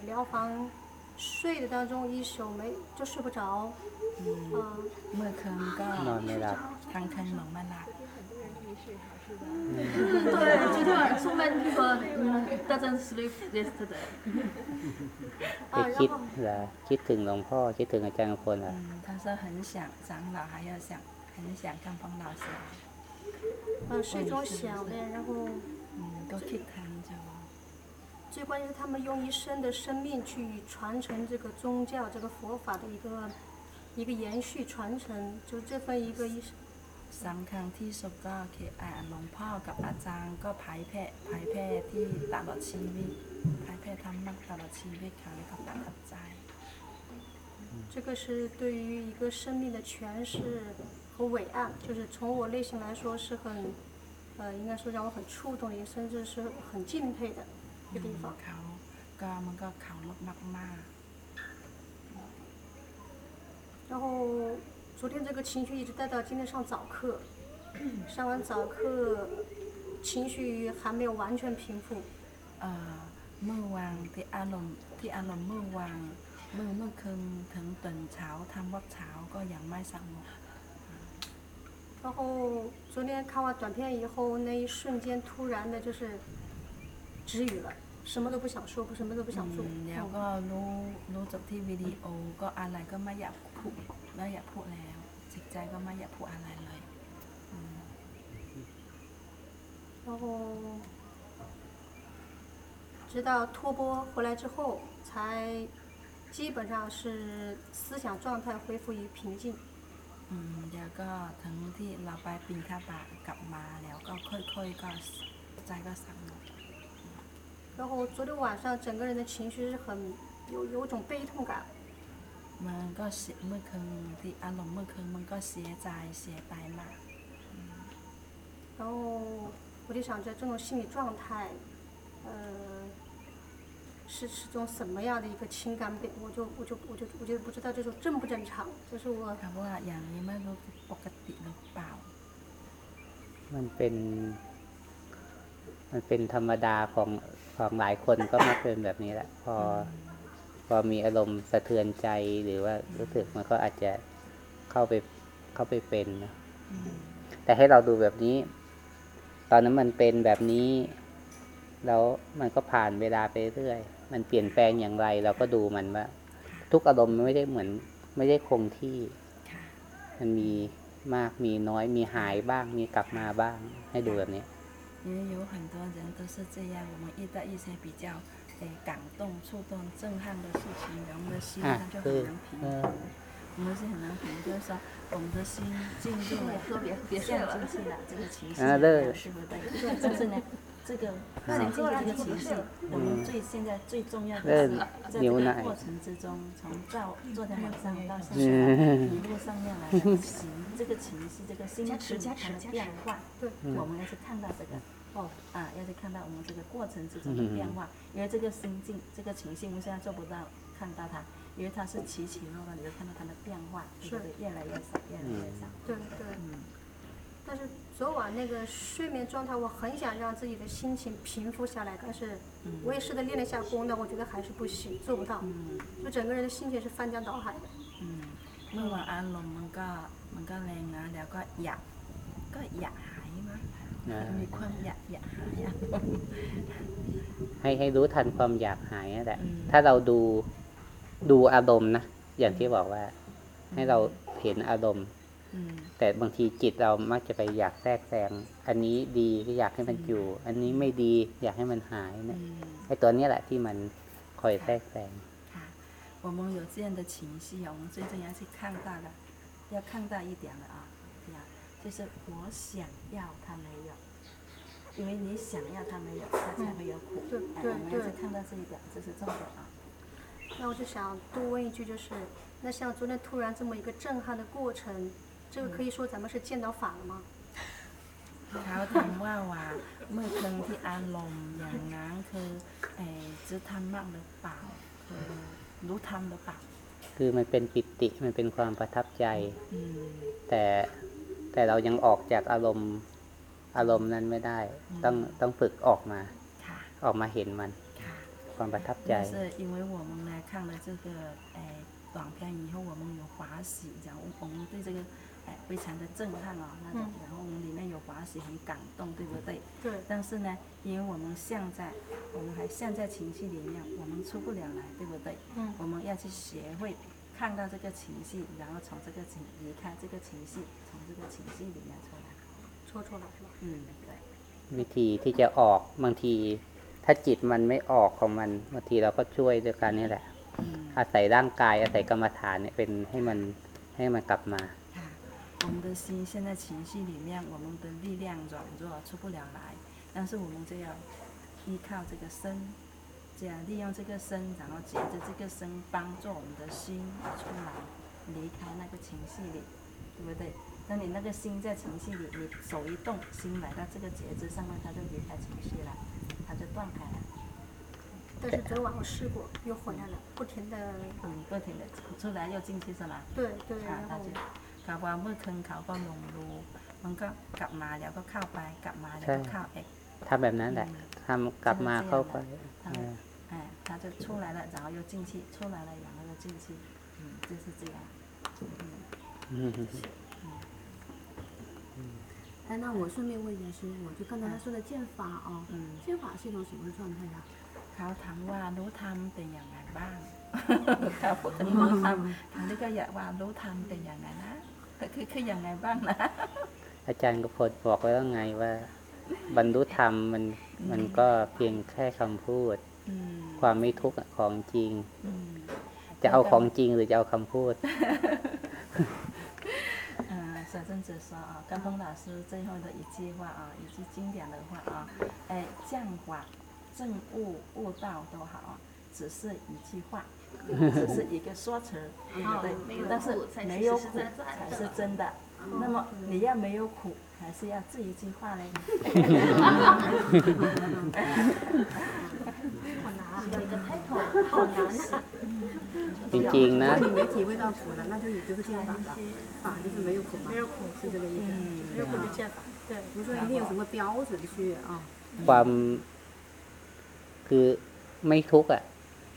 疗房睡的当中，一宿没就睡不着， อืม 啊、 เมื่อคืนก็ นอนไม่หลับ ทั้งคืนนอนไม่หลับ 对，昨天晚上 so many people mm, doesn't sleep yesterday. ไป 啊，然 คิด 后 เหรอคิดถึงหลวงพ่อ คิดถึงอาจารย์กำพลเหรอ 嗯，他说很想长老，还要想很想跟冯老师，呃睡中想的，然后嗯，都คิดทั้ง就最关键是他们用一生的生命去传承这个宗教、这个佛法的一个一个延续传承，就这份一个一生。 สำคัญที่สุดก็คืออ่าหลวงพ่อกับอาจารย์ก็เผยแพร่เผยแพร่ที่ตลอดชีวิตเผยแพร่ธรรมะตลอดชีวิตเขาเลยก็ประทับใจ 这个是对于一个生命的诠释和伟岸，就是从我内心来说是很，呃，应该说让我很触动，也甚至是很敬佩的一个地 อืม 方。 เขาก็มันก็เขาลดมาก 然后 昨天这个情绪一直带到今天上早课，上完早课，情绪还没有完全平复。 ๆเอ่อเมื่อวานที่อารมณ์ที่อารมณ์เมื่อวานเมื่อเมื่อคืนถึงตื่นเช้าทำวัดเช้าก็ยังไม่สงบ 然后昨天看完短片以后，那一瞬间突然的就是止语了，什么都不想说，不什么都不想做。 อืมแล้วก็รู้รู้จากที่วิดีโอก็อะไรก็ไม่อยากพู ดไม่อยากพูดแล้วจิตใจก็ไม่อยากพูดอะไรเลยอืม 然后直到托钵回来之后，才基本上是思想状态恢复于平静。 อืมแล้วก็ถึงที่เราไปปินทบาทกลับมาแล้วก็ค่อยๆก็ใจก็สงบ 然后昨天晚上整个人的情绪是很有有一种悲痛感， มันก็เสียเมื่อคืนที่อารมณ์เมื่อคืนมันก็เสียใจเสียไปมาก 然后我就想着这种心理状态，呃，是是种什么样的一个情感变，我就我就我就我就不知道这种正不正常，就是我 คำว่าอย่างนี้ไม่รู้ปกติหรือเปล่า มันเป็น มันเป็นธรรมดาของของหลายคนก็มาเป็นแบบนี้แหละ พอ พอมีอารมณ์สะเทือนใจหรือว่ารู้สึกมันก็อาจจะเข้าไปเข้าไปเป็นนะแต่ให้เราดูแบบนี้ ตอนนั้นมันเป็นแบบนี้ แล้วมันก็ผ่านเวลาไปเรื่อยมันเปลี่ยนแปลงอย่างไร เราก็ดูมันว่า ทุกอารมณ์ไม่ได้เหมือน ไม่ได้คงที่ มันมีมากมีน้อยมีหายบ้าง มีกลับมาบ้างให้ดูแบบนี้也有很多人都是这样，我们遇到一些比较诶感动、触动、震撼的事情，然后我们的心啊它就很难平嗯复。我们是很难平，就是说我们的心进入了喝别别睡陷了进去了这个情绪对对不对？但是呢，这个陷进去这个情绪，我们最现在最重要的是在这个过程之中，从到昨天晚上到现在嗯一路上面来的行，这个情绪，这个心情它的变化，对，我们要去看到这个。哦，啊，要去看到我们这个过程之中的变化，因为这个心境、这个情绪，我们现在做不到看到它，因为它是起起落落，你就看到它的变化，对不对？越来越少，越来越少。对对。嗯但是昨晚那个睡眠状态，我很想让自己的心情平复下来，但是我也试着练了一下功，但我觉得还是不行，做不到，嗯就整个人的心情是翻江倒海的。 อืมเมื่อวานอารมณ์มันก็มันก็แรงนะแล้วก็อยากก็อยากหาย มั้ย อ่า มีความอยากอยากหายอะ ให้ให้รู้ทันความอยากหายนั่นแหละ อืม ถ้าเราดูดูอารมณ์นะ อย่างที่บอกว่า ให้เราเห็นอารมณ์ อืม แต่บางทีจิตเรามักจะไปอยากแทรกแซง อันนี้ดีก็อยากให้มันอยู่ อันนี้ไม่ดี อยากให้มันหาย อื เนี่ย ม ไอ้ตัวเนี้ยแหละที่มันคอยแทรกแซง ค่ะ我们有这样的情绪啊，我们最重要是看到了，要看到一点了啊，对呀， 就是我想要他没有，因为你想要他没有，他才会有苦。对哎对我们要去对看到这一点，这是重点啊。那我就想多问一句，就是那像昨天突然这么一个震撼的过程，这个可以说咱们是见到法了吗？ เขาถามว่าว่าเมื่อครั้งที่อารมณ์อย่างนั้นคือเอ่อจะทำมากหรือเปล่าคือรู้ทำหรือเปล่า คือมันเป็นปิติ มันเป็นความประทับใจ อืม แต่ แต่เรายังออกจากอารมณ์อารมณ์นั้นไม่ได้ ต้องต้องฝึกออกมา ค่ะ ออกมาเห็นมัน ค่ะ ความประทับใจ 但是因为我们来看了这个诶短片以后，我们有欢喜，然后我们对这个哎非常的震撼哦，那种，然后我们里面有欢喜，很感动，对不对？对，但是呢，因为我们陷在，我们还陷在情绪里面，我们出不了来，对不对？嗯我们要去学会看到这个情绪，然后从这个情离开这个情绪，从 这个情绪里面出来。说出来是吧？嗯，对， วิธีที่จะออกบางที ถ้าจิตมันไม่ออกของมันบางทีเราก็ช่วยด้วยกันนี่แหละ 嗯， อาศัยร่างกายอาศัยกรรมฐานเนี่ยเป็นให้มันให้มันกลับมา 啊，我们的心陷在情绪里面，我们的力量软弱，出不了来。但是我们就要依靠这个身，这样利用这个身，然后借着这个身帮助我们的心出来，离开那个情绪里，对不对？ 当你那个心在情绪里，你手一动，心来到这个节肢上面，它就离开情绪了，它就断开了。但是昨晚我试过，又回来了，不停的，嗯，不停的出来又进去是吗？对对，อ่า 然 ถ้า 后 จะเขาว่าเมื่อคืนเขาก็ลงรูมันก็กลับมาแล้วก็เข้าไป กลับมาแล้วก็เข้าเอก ทำแบบนั้นแหละทำกลับมาเข้าไปเออ 哎，他就出来了，然后又进去，出来了，然后又进去，嗯，就是这样。嗯， อืม 哎，那我顺便问一下师傅，就刚才他说的剑法啊，嗯剑法是一种什么状态呀、 เขาถามว่ารู้ทำเป็นอย่างไรบ้าง เขาพูดถึงรู้ทำเขาที่ก็อยากว่ารู้ทำเป็นอย่างไรนะคือคืออย่างไรบ้างนะ อาจารย์ก็พดบอกไว้ว่าไงว่า บรรลุธรรมมันมันก็เพียงแค่คำพูด อืม ความไม่ทุกข์อะของจริง อืม จะเอาของจริงหรือจะเอาคำพูด 嗯， 小郑子说啊，甘峰老师最后的一句话啊，一句经典的话啊，哎，降法、正悟、悟道都好啊，只是一句话，只是一个说辞，对不对？但是没有苦才是真的。那么你要没有苦，还是要这一句话嘞？好难啊，有一个 title，好难啊。 จริงๆนะ 如果你没体会到苦了，那就也就是剑法了，法就是没有苦嘛，没有苦是这个意思。没有苦就见法，对，不是说一定有什么标准去啊， ความคือไม่ทุกข์อ่ะ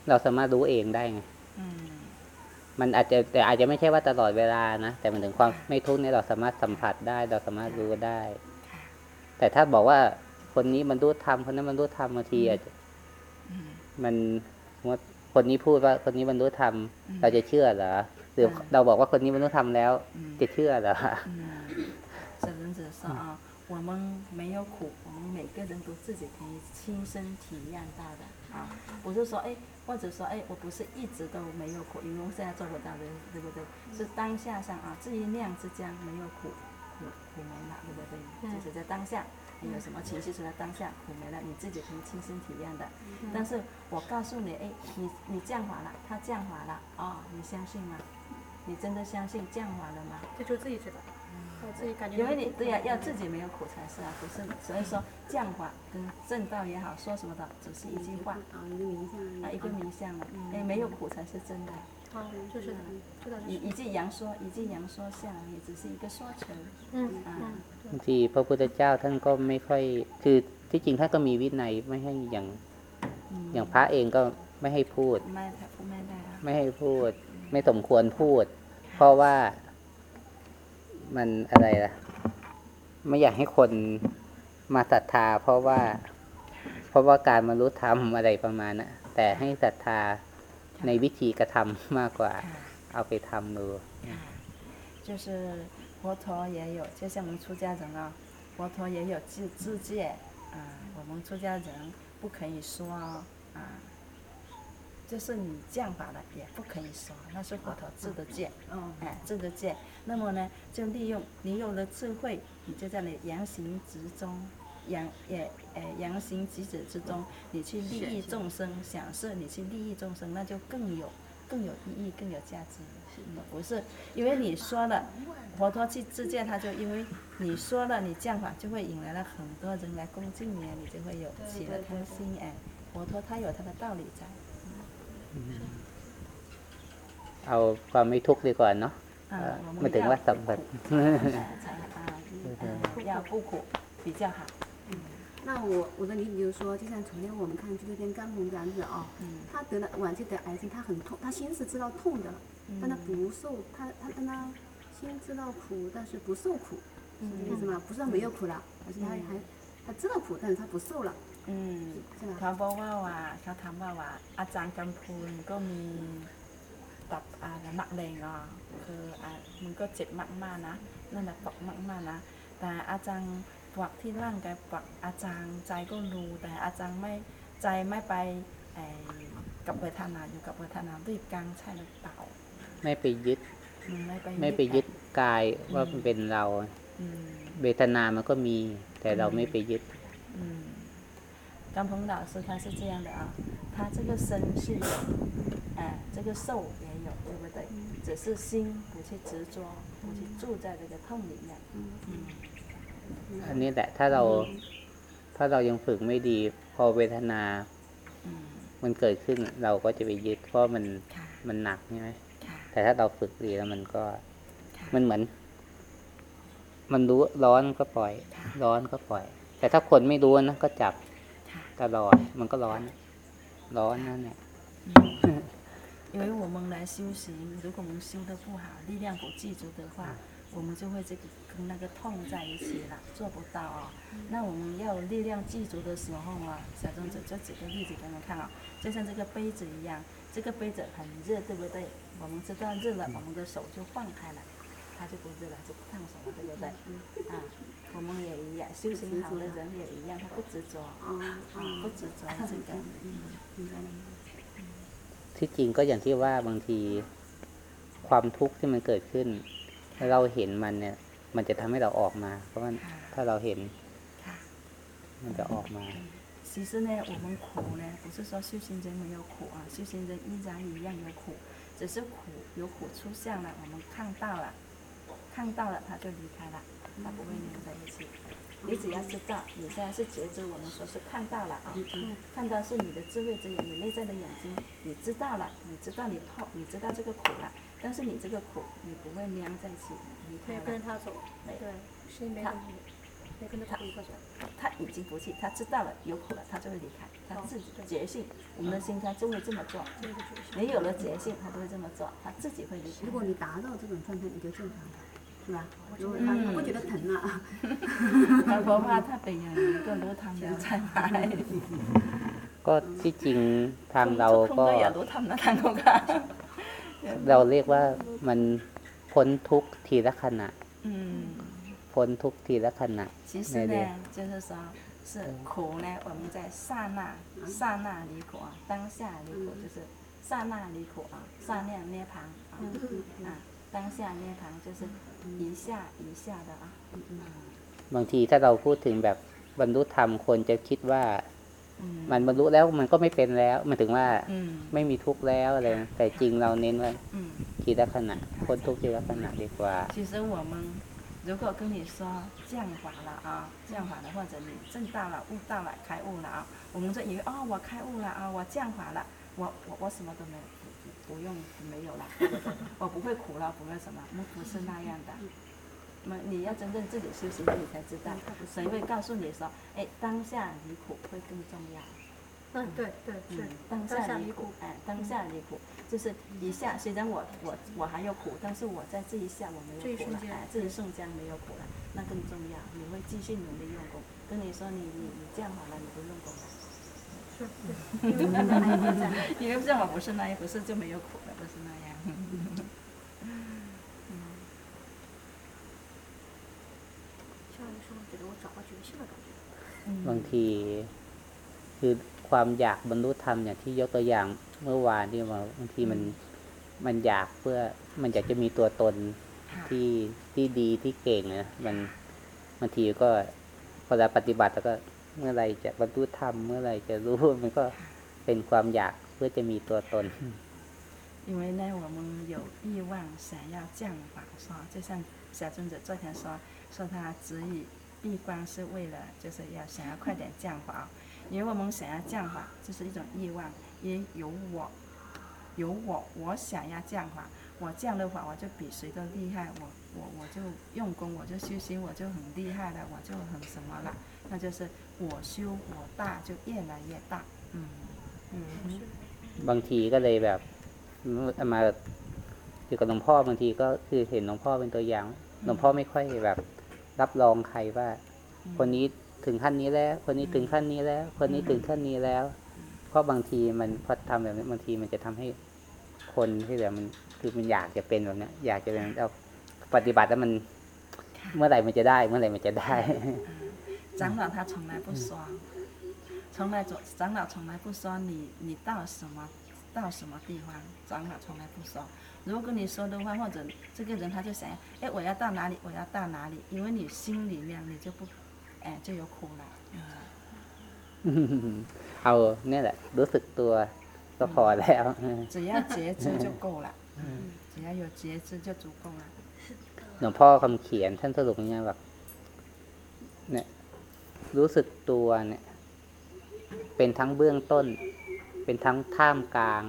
เราสามารถรู้เองได้ไง 嗯 มันอาจจะแต่อาจจะไม่ใช่ว่าตลอดเวลานะ แต่มันถึงความไม่ทุกข์เนี่ยเราสามารถสัมผัสได้ เราสามารถรู้ได้ ค่ะ แต่ถ้าบอกว่าคนนี้มันรู้ธรรมคนนั้นมันรู้ธรรมบางทีอาจจะ 嗯 มันว่า คนนี้พูดว่าคนนี้บรรลุธรรม อืม เราจะเชื่อเหรอหรือ อ่า เราบอกว่าคนนี้บรรลุธรรมแล้ว 嗯 จะเชื่อเหรอ 嗯，小仁子说啊，我们没有苦，我们每个人都自己可以亲身体验到的啊，不是说哎，或者说哎，我不是一直都没有苦，因为我现在做不到的，对不对？是当下上啊，这一念之间没有苦，苦苦没了，对不对？就是在当下。 你有什么情绪出来，当下苦没了，你自己可以亲身体验的。但是我告诉你，哎，你你降华了，他降华了，哦，你相信吗？你真的相信降华了吗？这就自己知道，我自己感觉。因为你对呀、要自己没有苦才是啊，不是，所以说降法跟正道也好，说什么的，只是一句话啊，一个名相啊，一个名相了，哎，没有苦才是真的。啊，就是的，这倒是一。一句阳说，一句阳说相，也只是一个说辞嗯啊。嗯， บางทีพระพุทธเจ้าท่านก็ไม่ค่อย คือที่จริงท่านก็มีวินัยไม่ให้อย่าง 嗯 อย่างพระเองก็ไม่ให้พูด ไม่ค่ะพูดไม่ได้อะ ไม่ให้พูด ไม่สมควรพูด เพราะว่ามันอะไรล่ะ ไม่อยากให้คนมาศรัทธา เพราะว่า เพราะว่าการบรรลุธรรมอะไรประมาณนะแต่ให้ศรัทธา เในวิธีกระทำมากกว่า ค่ะ เอาไปทำดู 就是佛陀也有，就像我们出家人啊，佛陀也有自自戒啊，我们出家人不可以说啊，就是你降法了也不可以说，那是佛陀自的戒，嗯哎，自的戒。那么呢，就利用你有了智慧，你就在你言行之中， 言也呃言行举止之中，你去利益众生，享受你去利益众生，那就更有更有意义，更有价值。嗯，不是，因为你说了，佛陀去自戒，他就因为你说了，你降法就会引来了很多人来恭敬你，你就会有起了贪心，哎，佛陀他有他的道理在。 เอาความไม่ทุกข์ดีกว่าเนาะ 啊 เอ่อ 我 ไม่ 们 ถึง 要 ว่า 不 สัมผัส 苦，哎才啊，呃要不苦比较好。 那我我的理解就是说，就像昨天我们看纪录片《甘红长子》啊，嗯他得了晚期得癌症，他很痛，他心是知道痛的，但他不受，他他但他心知道苦，但是不受苦，是这个意思吗？不是他没有苦了，而是他还他知道苦，但是他不受了， อืม 是吧？ เขาบอกว่าว่าเขาถามว่าว่าอาจารย์กำพูนก็มีตับอ่ามะเร็งอ่ะคืออ่ามันก็เจ็บมากๆนะนั่นแหละปอกมากๆนะ แต่อาจารย์ ปวกที่ร่างกายปวกอาจารย์ใจก็รู้ แต่อาจารย์ไม่ใจไม่ไปไอ้กับเวทนาอยู่กับเวทนารีบกลางใช่หรือเปล่า ไม่ไปยึด อืมไม่ไป ไม่ไปยึดกายว่ามันเป็นเรา อืม เวทนามันก็มี แต่เราไม่ไปยึด 嗯，张鹏老师他是这样的啊，他这个身是有，哎，这个受也有，对不对？只是心不去执着，不去住在这个痛里面。嗯 อันนี้แหละ ถ้าเรา ถ้าเรายังฝึกไม่ดี พอเวทนา 嗯， มันเกิดขึ้น เราก็จะไปยึด เพราะมัน ค่ะ มันหนักใช่ไหม ค่ะ แต่ถ้าเราฝึกดีแล้วมันก็ ค่ะ มันเหมือน มันรู้ร้อนก็ปล่อย ค่ะ ร้อนก็ปล่อย แต่ถ้าคนไม่รู้นะก็จับ ค่ะ ตลอด มันก็ร้อน ร้อนนั่นแหละ 嗯，因为我们来修行，如果我们修的不好，力量不记住的话， 我们就会这个跟那个痛在一起了，做不到哦。那我们要有力量记住的时候啊，小钟子就举个例子给你们看啊、就像这个杯子一样，这个杯子很热，对不对？我们知道热了，我们的手就放开了，它就不热了，就不烫手了，对不对？啊，我们也一样，修行好的人也一样，他不执着，啊啊，不执着这个。明白了。 ที่จริงก็อย่างที่ว่าบางทีความทุกข์ที่มันเกิดขึ้น แล้วเราเห็นมันเนี่ย มันจะทำให้เราออกมา เพราะว่าถ้าเราเห็น ค่ะ มันจะออกมา 其实呢，我们苦呢，不是说修行人没有苦啊，修行人依然一样有苦，只是苦有苦出现了，我们看到了，看到了他就离开了，他不会粘在一起。你只要知道，你现在是觉知，我们说是看到了啊，看到是你的智慧之眼，你内在的眼睛，你知道了，你知道你痛，你知道这个苦了， 但是你这个苦你不会粘在一起，离开可以跟着了。他走，对，心没问题。 也跟着苦一块去。他已经不去，他知道了有苦了，他就会离开，他自己觉性，我们的心他就会这么做。这个决心。你有了觉性，他就会这么做，他自己会离开。如果你达到这种状态，你就正常了，是吧？如果他他不觉得疼了， แต่เพราะว่าถ้าเป็นอย่างนี้ก็รู้ทำแล้วใช่ไหม ก็ที่จริงทางเรา คุณ ก็ เขา เราเรียกว่ามันพ้นทุกข์ทีละขณะ อืม พ้นทุกข์ทีละขณะ 其实呢，就是说，是苦呢，我们在刹那、刹那离苦啊，当下离苦就是刹那离苦啊，刹那涅槃啊，啊，当下涅槃就是一下一下的啊， บางทีถ้าเราพูดถึงแบบบรรลุธรรมคนจะคิดว่า 嗯 มันบรรลุแล้วมันก็ไม่เป็นแล้วหมันถึงว่า 嗯 ไม่มีทุกข์แล้วอะไรนะแต่จริงเราเน้นว่า 嗯， ทีละขณะพ้นทุกข์ทีละขณะดีกว่า 其实我们如果跟你说降法了啊，降法了，或者你证到了、悟到了、开悟了啊，我们就以为哦，我开悟了啊，我降法了，我我我什么都没有，不不用没有了，我不会苦了，不会什么，那不是那样的。 那么你要真正自己修行了，你才知道，谁会告诉你说，哎，当下离苦会更重要。嗯，对对是。嗯，，当当下离苦。哎，当下离苦。就是一下，虽然我我我还有苦，但是我在这一下我没有苦了，哎，这一瞬间没有苦了，那更重要，你会继续努力用功。跟你说你你你这样好了，你不用功了，是，对，因为这样我不是那样，不是就没有苦了，不是那样。 บางทีคือความอยากบรรลุธรรมอย่างที่ยกตัวอย่างเมื่อวานที่มาบางทีมันมันอยากเพื่อมันอยากจะมีตัวตน ค่ะ ที่ที่ดีที่เก่งนะมันบางทีก็พอเราปฏิบัติแล้วก็เมื่อไหรจะบรรลุธรรมเมื่อไหรจะรู้ มันก็เป็นความอยากเพื่อจะมีตัวตน 因为呢，我们有欲望想要降法，说就像小尊者昨天说，说他执意 闭关是为了就是要想要快点降法，因为我们想要降法，这是一种欲望，也有我，有我，我想要降法，我降的法我就比谁都厉害，我我我就用功，我就修行，我就很厉害了，我就很什么了，那就是我修我大就越来越大，嗯嗯。 บางทีก็เลยแบบมาอยู่กับหลวงพ่อบางทีก็คือเห็นหลวงพ่อเป็นตัวอย่างหลวงพ่อไม่ค่อยแบบ รับรองใครว่า คนนี้ถึงขั้นนี้แล้ว คนนี้ถึงขั้นนี้แล้ว คนนี้ถึงขั้นนี้แล้ว เพราะบางทีมันพอทำแบบนี้บางทีมันจะทำให้คนที่เหลือมันคือมันอยากจะเป็นแบบเนี้ยอยากจะเป็นเอาปฏิบัติแล้วมัน เมื่อไหร่มันจะได้ เมื่อไหร่มันจะได้ 长老他从来不说，从来长长老从来不说你你到什么到什么地方，长老从来不说。 如果你说的话，或者这个人他就想，哎，我要到哪里，我要到哪里，因为你心里面你就不，哎，就有苦了。嗯 เอาเนี่ยแหละ รู้สึกตัวก็พอแล้ว 只要觉知就够了，只要有觉知就足够了。 หลวงพ่อคำเขียนท่านสรุปง่ายๆแบบเนี่ย รู้สึกตัวเนี่ย เป็นทั้งเบื้องต้น เป็นทั้งท่ามกลาง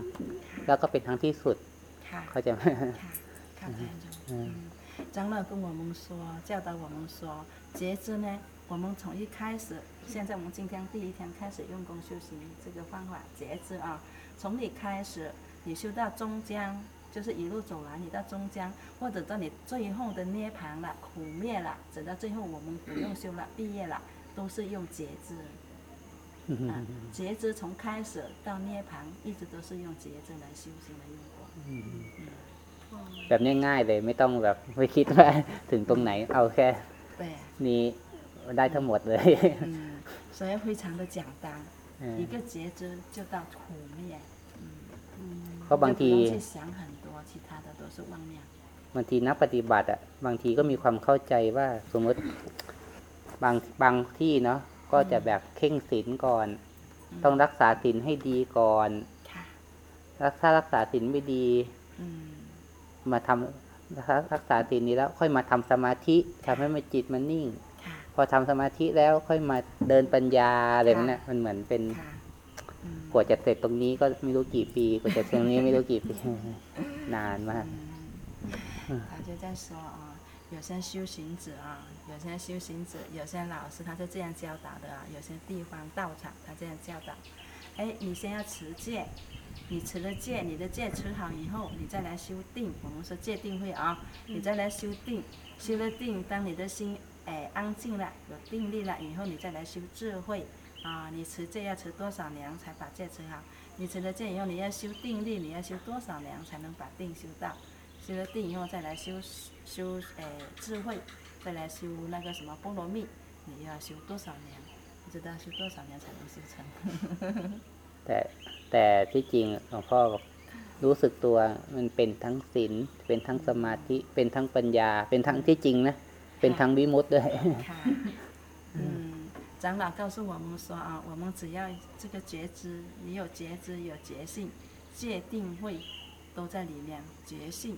แล้วก็เป็นทั้งที่สุด 看 เข้าใจไหม 看看看嗯，长老跟我们说，教导我们说，觉知呢，我们从一开始，现在我们今天第一天开始用功修行这个方法觉知啊，从你开始，你修到中间，就是一路走来，你到中间，或者到你最后的涅槃了，苦灭了，直到最后我们不用修了，毕业了，都是用觉知。 啊，觉知从开始到涅槃，一直都是用觉知来修行来用功。 แบบง่ายๆเลย ไม่ต้องแบบไม่คิดว่า ถึงตรงไหน เอาแค่ 对。 นี้ได้ทั้งหมดเลย 嗯，所以非常的简单， เออ 一个觉知就到苦灭， เพราะบาง 就不 ที 用去想很多，其他的都是妄念。 บางทีนักปฏิบัติอ่ะ บางทีก็มีความเข้าใจว่า สมมติบางบางที่เนาะ ก็จะแบบเข่งศีลก่อน ต้องรักษาศีลให้ดีก่อน ค่ะ รักษารักษาศีลไม่ดี 嗯 มาทำนะครับรักษาศีลนี้แล้ว ค่อยมาทำสมาธิทำให้มันจิตมันนิ่ง ค่ะ พอทำสมาธิแล้วค่อยมาเดินปัญญาอะไรแบบนั้นมันเหมือนเป็น ค่ะ嗯 กว่าจะเสร็จตรงนี้ก็ไม่รู้กี่ปีกว่าจะเสร็จตรงนี้ไม่รู้กี่ปี นานมาก 嗯，他就在说啊， 有些修行者啊，有些修行者，有些老师他是这样教导的啊，有些地方道场他这样教导。哎，你先要持戒，你持了戒，你的戒持好以后，你再来修定。我们说戒定慧啊，你再来修定，修了定，当你的心哎安静了，有定力了以后，你再来修智慧啊。你持戒要持多少年才把戒持好？你持了戒以后，你要修定力，你要修多少年才能把定修到？修了定以后，再来修修诶、智慧，再来修那个什么波罗蜜，你要修多少年？不知道修多少年才能修成？ แต่แต่ที่จริงหลวงพ่อรู้สึกตัวมันเป็นทั้งศีลเป็นทั้งสมาธิ เป็นทั้งปัญญา เป็นทั้งที่จริงนะ เป็นทั้งวิมุตติด้วย 看，嗯，长老告诉我们说啊，我们只要这个觉知，你有觉知，有觉性，戒定慧都在里面，觉性、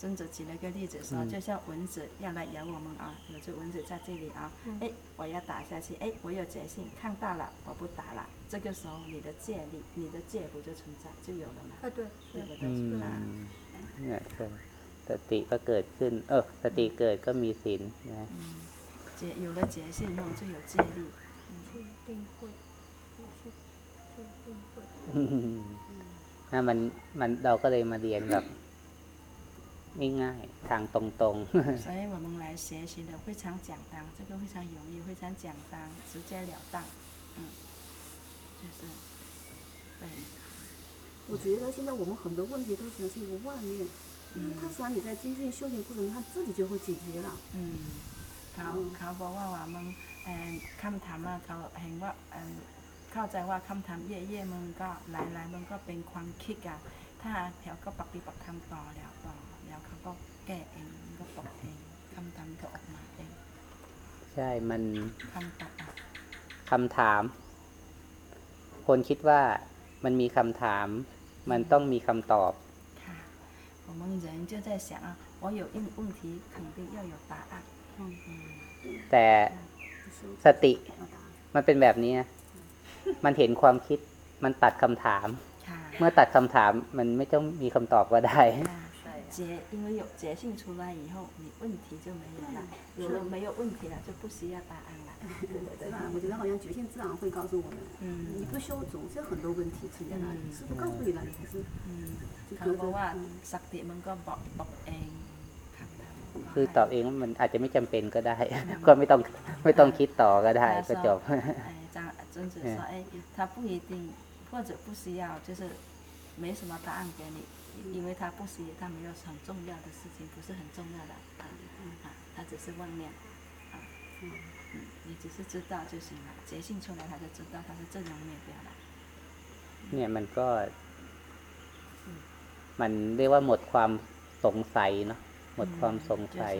尊者举了个例子说，嗯就像蚊子要来咬我们啊，有只蚊子在这里啊，嗯哎，我要打下去，哎，我有决心，看到了，我不打了，这个时候你的戒力，你的戒不就存在，就有了嘛，啊对，对不对？ อืม 啊， เนี่ยใช่สติก็เกิดขึ้น เออสติเกิดก็มีศีลนะ 嗯，结有了决心以后就有戒力，戒定慧，就是戒定慧， นะมันมันเราก็เลยมาเรียนแบบ ง่ายๆทางตรง 所以我们来学习的非常简单，这个非常容易，非常简单，直截了当，嗯，就是对。我觉得现在我们很多问题都是一个外面，因为他实际上你在精进修行过程中，他自己就会解决了。อืมเขาเขาบอกว่าว่ามึงเอ่อคำถามว่าเขาเห็นว่าเอ่อเข้าใจว่าคำถามเย่ๆมึงก็หลายๆมึงก็เป็นความคิดอะถ้าแถวก็ปฏิบัติธรรมต่อแล้วต่อ แล้วเขาก็แก้เองก็ปอกเองคำทำก็ออกมาเองใช่มันคำตอบคำถาม คนคิดว่ามันมีคำถาม มันต้องมีคำตอบค่ะ我们人就在想啊我有一问题肯定要有答案แต่สติมันเป็นแบบนี้ มันเห็นความคิด มันตัดคำถาม เมื่อตัดคำถามมันไม่ต้องมีคำตอบก็ได้ 结，因为有结性出来以后，你问题就没有了，有了没有问题了，就不需要答案了，对不对是？吧？我觉得好像觉性自然会告诉我们，嗯你不修总是有很多问题存在那里，嗯师傅告诉你了，你还是 อืม 就 เขา 隔 บอก 着 ว่า 嗯 สักติมันก็บอกบอกเองครับ คือตอบเองว่ามันอาจจะไม่จำเป็นก็ได้ ก็ไม่ต้องไม่ต้องคิดต่อก็ได้ ก็จบ 哎，张曾子说，哎，他不一定或者不需要，就是没什么答案给你， 因为他不需他没有很重要的事情，不是很重要的啊，啊，他只是妄念啊，嗯，你只是知道就行了，觉性出来他就知道他是这样灭掉了。 เนี่ยมันก็ มันเรียกว่าหมดความสงสัยเนาะหมดความสงสัย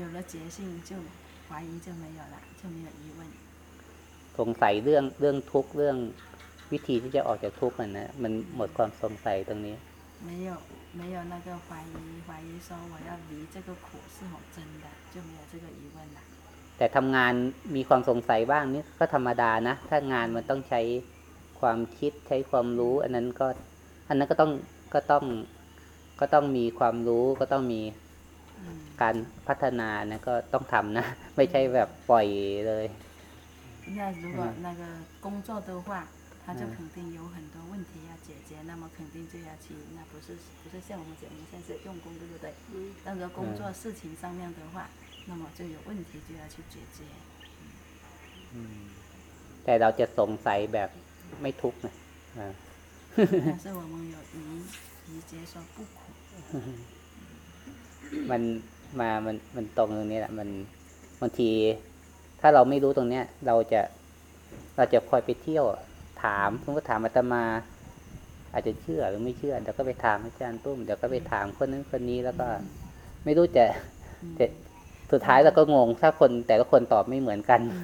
有了觉性就怀疑就没有了，就没有疑问。 สงสัยเรื่องเรื่องทุกข์เรื่องวิธีที่จะออกจากทุกข์มันนะมันหมดความสงสัยตรงนี้ 没有没有那个怀疑，怀疑说我要离这个苦是否真的，就没有这个疑问了。 แต่ทำงานมีความสงสัยบ้างนี่ก็ธรรมดานะ ถ้างานมันต้องใช้ความคิดใช้ความรู้ อันนั้นก็ อันนั้นก็ต้องก็ต้องก็ต้องมีความรู้ก็ต้องมี 嗯， การพัฒนานะก็ต้องทำนะ ไม่ใช่แบบปล่อยเลย 那如果嗯那个工作的话，他就嗯肯定有很多问题要 要解决，那么肯定就要去，那不是不是像我们讲我们现在是用功，对不对？嗯但是工作事情上面的话，那么就有问题就要去解决。 แต่เราจะสงสัยแบบไม่ทุกข์นะอ่า 但是我们有疑疑结说不苦， มันมามันมันตรงตรงนี้แหละมันบางที ถ้าเราไม่รู้ตรงเนี้ย เราจะเราจะคอยไปเที่ยวถามสมมติถามอาตมา อาจจะเชื่อหรือไม่เชื่อเดี๋ยวก็ไปถามอาจารย์ตุ้มเดี๋ยวก็ไปถามคนนั้นคนนี้แล้วก็ ไม่รู้จะ 嗯 จะสุดท้ายเราก็งง ถ้าคนแต่ละคนตอบไม่เหมือนกัน 嗯，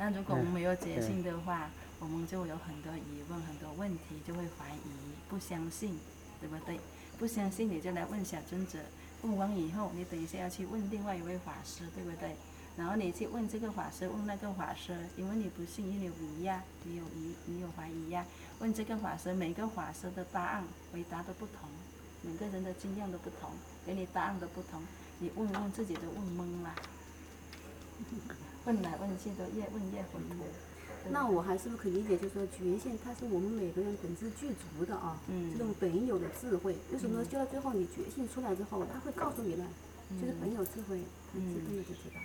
那如果我们没有决心的话，我们就有很多疑问、很多问题，就会怀疑、不相信，对不对？不相信你就来问小尊者，问完以后，你等一下要去问另外一位法师，对不对？然后你去问这个法师，问那个法师，因为你不信，因为你有疑呀，你有疑，你有怀疑呀。 问这个法师，每个法师的答案回答都不同，每个人的经验都不同，给你答案都不同，你问问自己都问懵了，问来问去都越问越糊涂。那我还是不是可以理解，就是说觉性它是我们每个人本质具足的啊，嗯这种本有的智慧。为什么修到最后你觉性出来之后，他会告诉你们，就是本有智慧，他自动的就知道。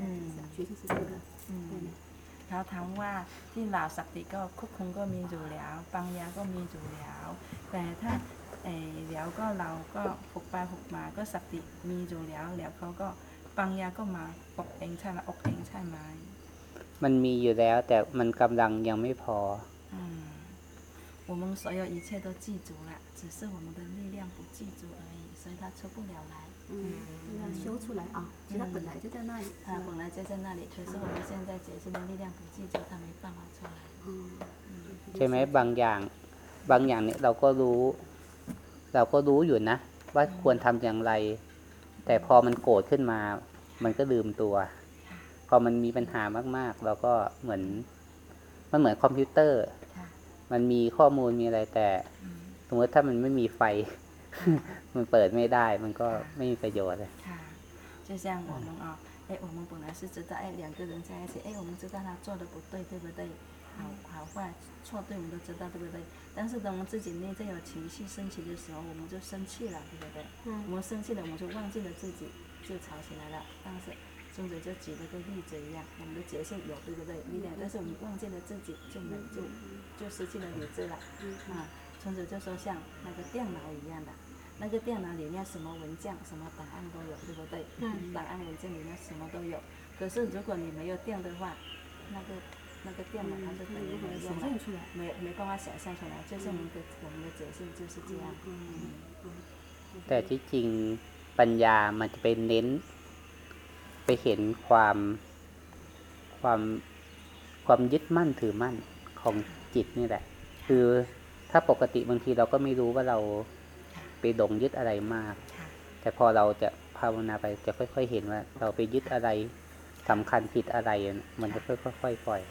嗯觉性是这个概อืม念。 เขาถามว่าที่เหล่าศักดิ์ก็ควบคุมก็มีอยู่แล้วปัญญาก็มีอยู่แล้ว แต่ถ้าเออแล้วก็เราก็ฝึกไปฝึกมาก็ศักดิ์มีอยู่แล้วแล้วเขาก็ปัญญาก็มาปกเองใช่ไหมออกเองใช่ไหม มันมีอยู่แล้ว แต่มันกำลังยังไม่พอ 嗯，我们所有一切都记住了，只是我们的力量不记住而已，所以它出不了来。 嗯，要修出来啊，其实它本来就在那里。它本来就在那里，可是我们现在觉性的力量不记住，它没办法出来。嗯， ใช่ไหมบางอย่าง บางอย่างเนี่ยเราก็รู้ เราก็รู้อยู่นะ ว่าควรทำอย่างไร แต่พอมันโกรธขึ้นมา มันก็ลืมตัว พอมันมีปัญหามาก ๆ เราก็เหมือน มันเหมือนคอมพิวเตอร์ ค่ะ มันมีข้อมูลมีอะไรแต่ 嗯 สมมติถ้ามันไม่มีไฟ มันเปิดไม่ได้ มันก็ไม่มีประโยชน์เลย ค่ะ，就像我们啊，哎，我们本来是知道，哎，两个人在一起，哎，我们知道他做的不对，对不对？好好坏错对，我们都知道，对不对？但是当我们自己内在有情绪升起的时候，我们就生气了，对不对？嗯我们生气了，我们就忘记了自己，就吵起来了。但是尊者就举了个例子一样，我们的觉性有，对不对？力量，但是我们忘记了自己，就没就就失去了理智了。啊， 尊者就说像那个电脑一样的，那个电脑里面什么文件、什么档案都有，对不对？嗯档案文件里面什么都有。可是如果你没有电的话，那个那个电脑它就等于没想用了象，出来。没没办法想象出来。就是我们的我们的觉性就是这样。嗯 แต่ที่จริงปัญญามันจะไปเน้น ไปเห็นความความความยึดมั่นถือมั่นของจิตนี่แหละ คือ ถ้าปกติบางทีเราก็ไม่รู้ว่าเราไปหลงยึดอะไรมาก ค่ะ แต่พอเราจะภาวนาไปจะค่อย ๆ เห็นว่า เราไปยึดอะไรสำคัญผิดอะไรอะมันจะค่อยๆปล่อย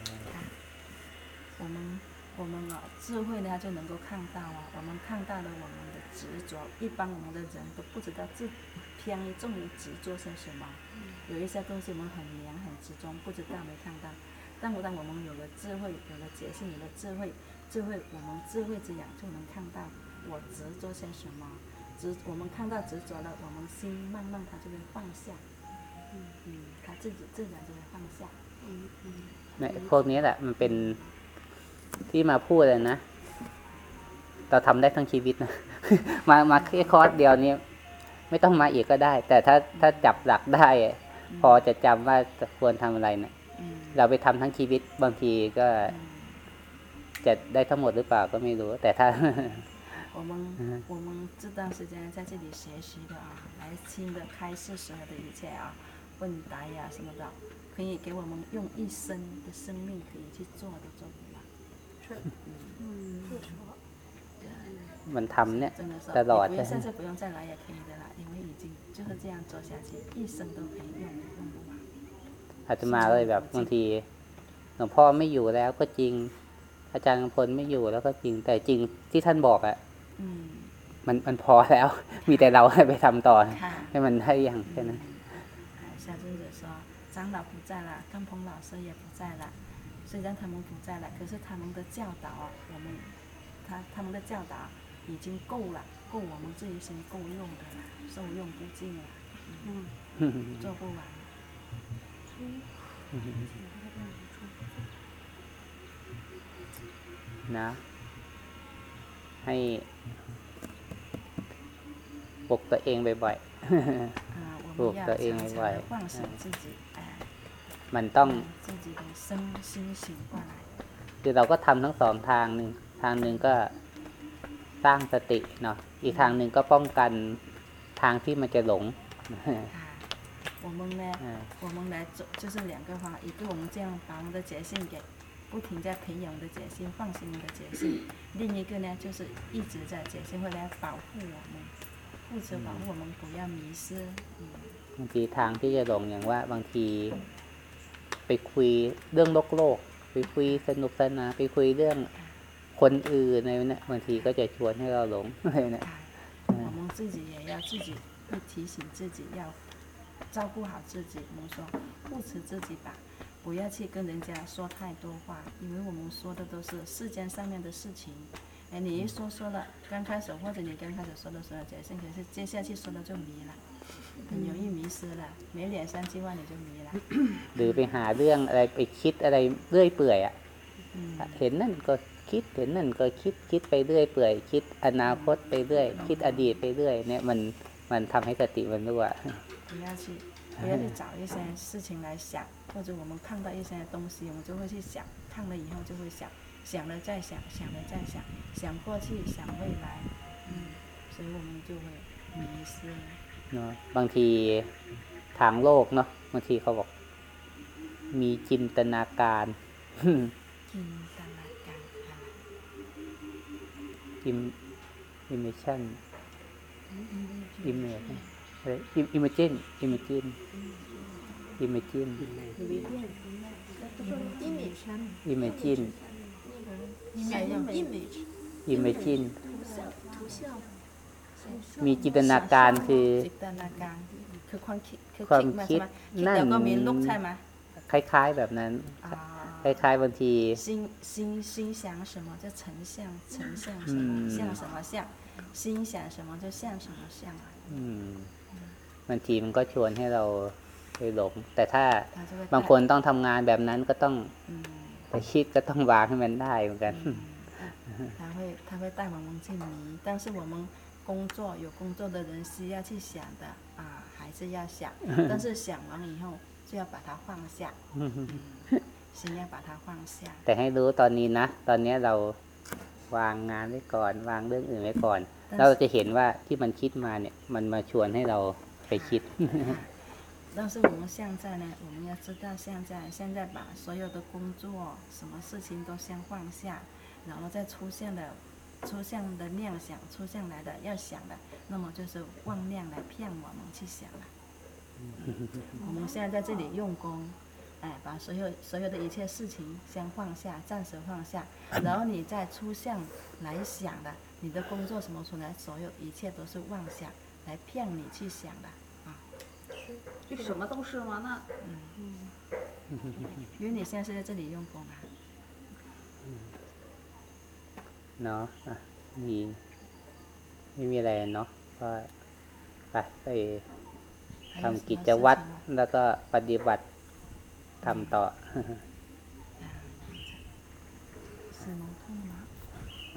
我们我们啊，智慧呢就能够看到啊，我们看到了我们的执着。一般我们的人都不知道自偏重于执着是什么。有一些东西我们很黏很执着，不知道没看到。但当我们有了智慧，有了觉性，有了智慧， 智慧我们智慧之眼就能看到我执着些什么。执我们看到执着了，我们心慢慢它就会放下。嗯嗯，它自己自然就会放下。嗯嗯 เนี่ยพวกนี้แหละ มันเป็นที่มาพูดเลยนะ เราทำได้ทั้งชีวิตนะ มามาแค่คอร์สเดียวนี้ไม่ต้องมาอีกก็ได้ แต่ถ้าถ้าจับหลักได้อะพอจะจำว่าจะควรทำอะไรเนะี่ย 嗯 เราไปทำทั้งชีวิตบางทีก็ 嗯。 จะได้ทั้งหมดหรือเปล่าก็ไม่รู้ แต่ถ้า 我们嗯我们这段时间在这里学习的啊，来听的开示时候的一切啊，问答呀什么的，可以给我们用一生的生命可以去做的做不完。是嗯不错。 มันทำเนี่ย 真的是，ตลอด 你不 ใช่ 用 ไหม 现在不用再来也可以的啦，因为已经就是这样做下去，一生都可以用用不完。 อาตมาเลยแบบบางทีหลวงพ่อไม่อยู่แล้วก็จริง อาจารย์กำพลไม่อยู่แล้วก็จริง แต่จริงที่ท่านบอกอะ 嗯， มันมันพอแล้ว มีแต่เราให้ไปทำต่อ 看。 ให้มันได้อย่างแค่นั้น 哎，夏尊者说，长老不在了，甘鹏老师也不在了，虽然他们不在了，可是他们的教导啊，我们他他们的教导已经够了，够我们这一生够用的了，受用不尽了，嗯，做不完。 นะ ให้ปลุกตัวเองบ่อย 啊，我不们要可以常常外的唤醒自己，哎， ๆ มันต้อง 让自己的身心醒过来。 คือเราก็ทำทั้งสองทางหนึ่งทางหนึ่งก็สร้างสติเนาะอีกทางหนึ่งก็ป้องกันทางที่มันจะหลง 啊，我们呢 呢， อ่า 我们来走就是两个方，一个我们这样把我们的觉性给 不停在培养我们的觉性，放心我们的觉性；另一个呢，就是一直在觉性会来保护我们，负责保护我们不要迷失。嗯 บางทีทางที่จะหลงอย่างว่าบางที ไปคุยเรื่องโลกโลก ไปคุยสนุกสนานไปคุยเรื่องคนอื่นอะไรเนี่ยบางทีก็จะชวนให้เราหลง อะไรเนี่ย 啊，我们自己也要自己会提醒自己要照顾好自己。我们说护持自己吧， 不要去跟人家说太多话，因为我们说的都是世间上面的事情。哎，你一说说了，刚开始或者你刚开始说的时候觉性，可是接下去说的就迷了，很容易迷失了，没两三句话你就迷了。 หรือไปหาเรื่องอะไรไปคิดอะไรเรื่อยเปื่อยอะ 嗯， เห็นนั่นก็คิดเห็นนั่นก็คิดคิดไปเรื่อยเปื่อย คิดอนาคตไปเรื่อย คิดอดีตไปเรื่อย เนี่ยมันมันทำให้สติมันรั่ว 不要去不要去找一些事情来想，或者我们看到一些东西，我们就会去想，看了以后就会想，想了再想，想了再想，想过去，想未来，嗯，所以我们就会迷失。 เนาะบางทีทางโลกเนาะบางทีเขาบอก มีจินตนาการ จินตนาการค่ะ อิมอิมเมชันอิมเมจ อะไรอิมอิมเมจินอิมเมจินอิมเมจิน image อิมเมจิน 还有 image อิมเมจิน 图像 มีจินตนาการคือ จินตนาการคือความคิดคือ ความ มา คิด ใช่ไหมคิด นั่น แล้วก็มีลุกใช่ไหม คล้าย ๆ แบบนั้น อ่า คล้าย ๆ บางที 心心心想什么就成像，成像什么、嗯像什么像，心想什么就像什么像啊。 อืมบางทีมันก็ชวนให้เราไปหลง แต่ถ้า 他就会带 บางคนต้องทำงานแบบนั้นก็ต้อง 嗯 ไปคิดก็ต้องวางให้มันได้เหมือนกัน 嗯，他会他会带我们去迷，但是我们工作有工作的人需要去想的啊，还是要想，但是想完以后就要把它放下，先要把它放下。 แต่ให้รู้ตอนนี้นะ ตอนนี้เราวางงานไว้ก่อน วางเรื่องอื่นไว้ก่อน เราจะเห็นว่าที่มันคิดมาเนี่ย มันมาชวนให้เรา ไปคิด 但是我们现在呢，我们要知道现在现在把所有的工作、什么事情都先放下，然后再出现的出现的念想、出现来的要想的，那么就是妄念来骗我们去想了。我们现在在这里用功，哎，把所有所有的一切事情先放下，暂时放下，然后你再出现来想的，你的工作什么出来，所有一切都是妄想来骗你去想的啊。 就什么都是吗？那因为你现在是在这里用功啊。 เนาะอ่ะมีไม่มีอะไรเนาะก็ไปไป 还有 ทำ 什么 กิจ 事 วัตร 情吗 แล้วก็ปฏิบัติทำต่อ 是蒙痛吗？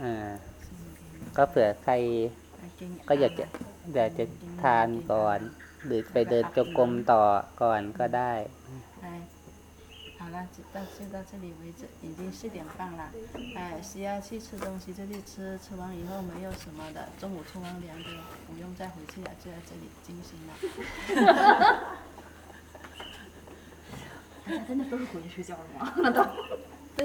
อ่า 是蒙痛吗 ก็เผื่อใคร 来给你 ก็อยาก 按 จะ 了 อยากจะทานก่อน หรือไปเดินจงกรมต่อก่อนก็ได้ 哎，好了，就到就到这里为止，已经四点半了。哎，需要去吃东西就去吃，吃完以后没有什么的，中午冲完凉的不用再回去了，就在这里进行了。大家真的都是回去睡觉了吗？那都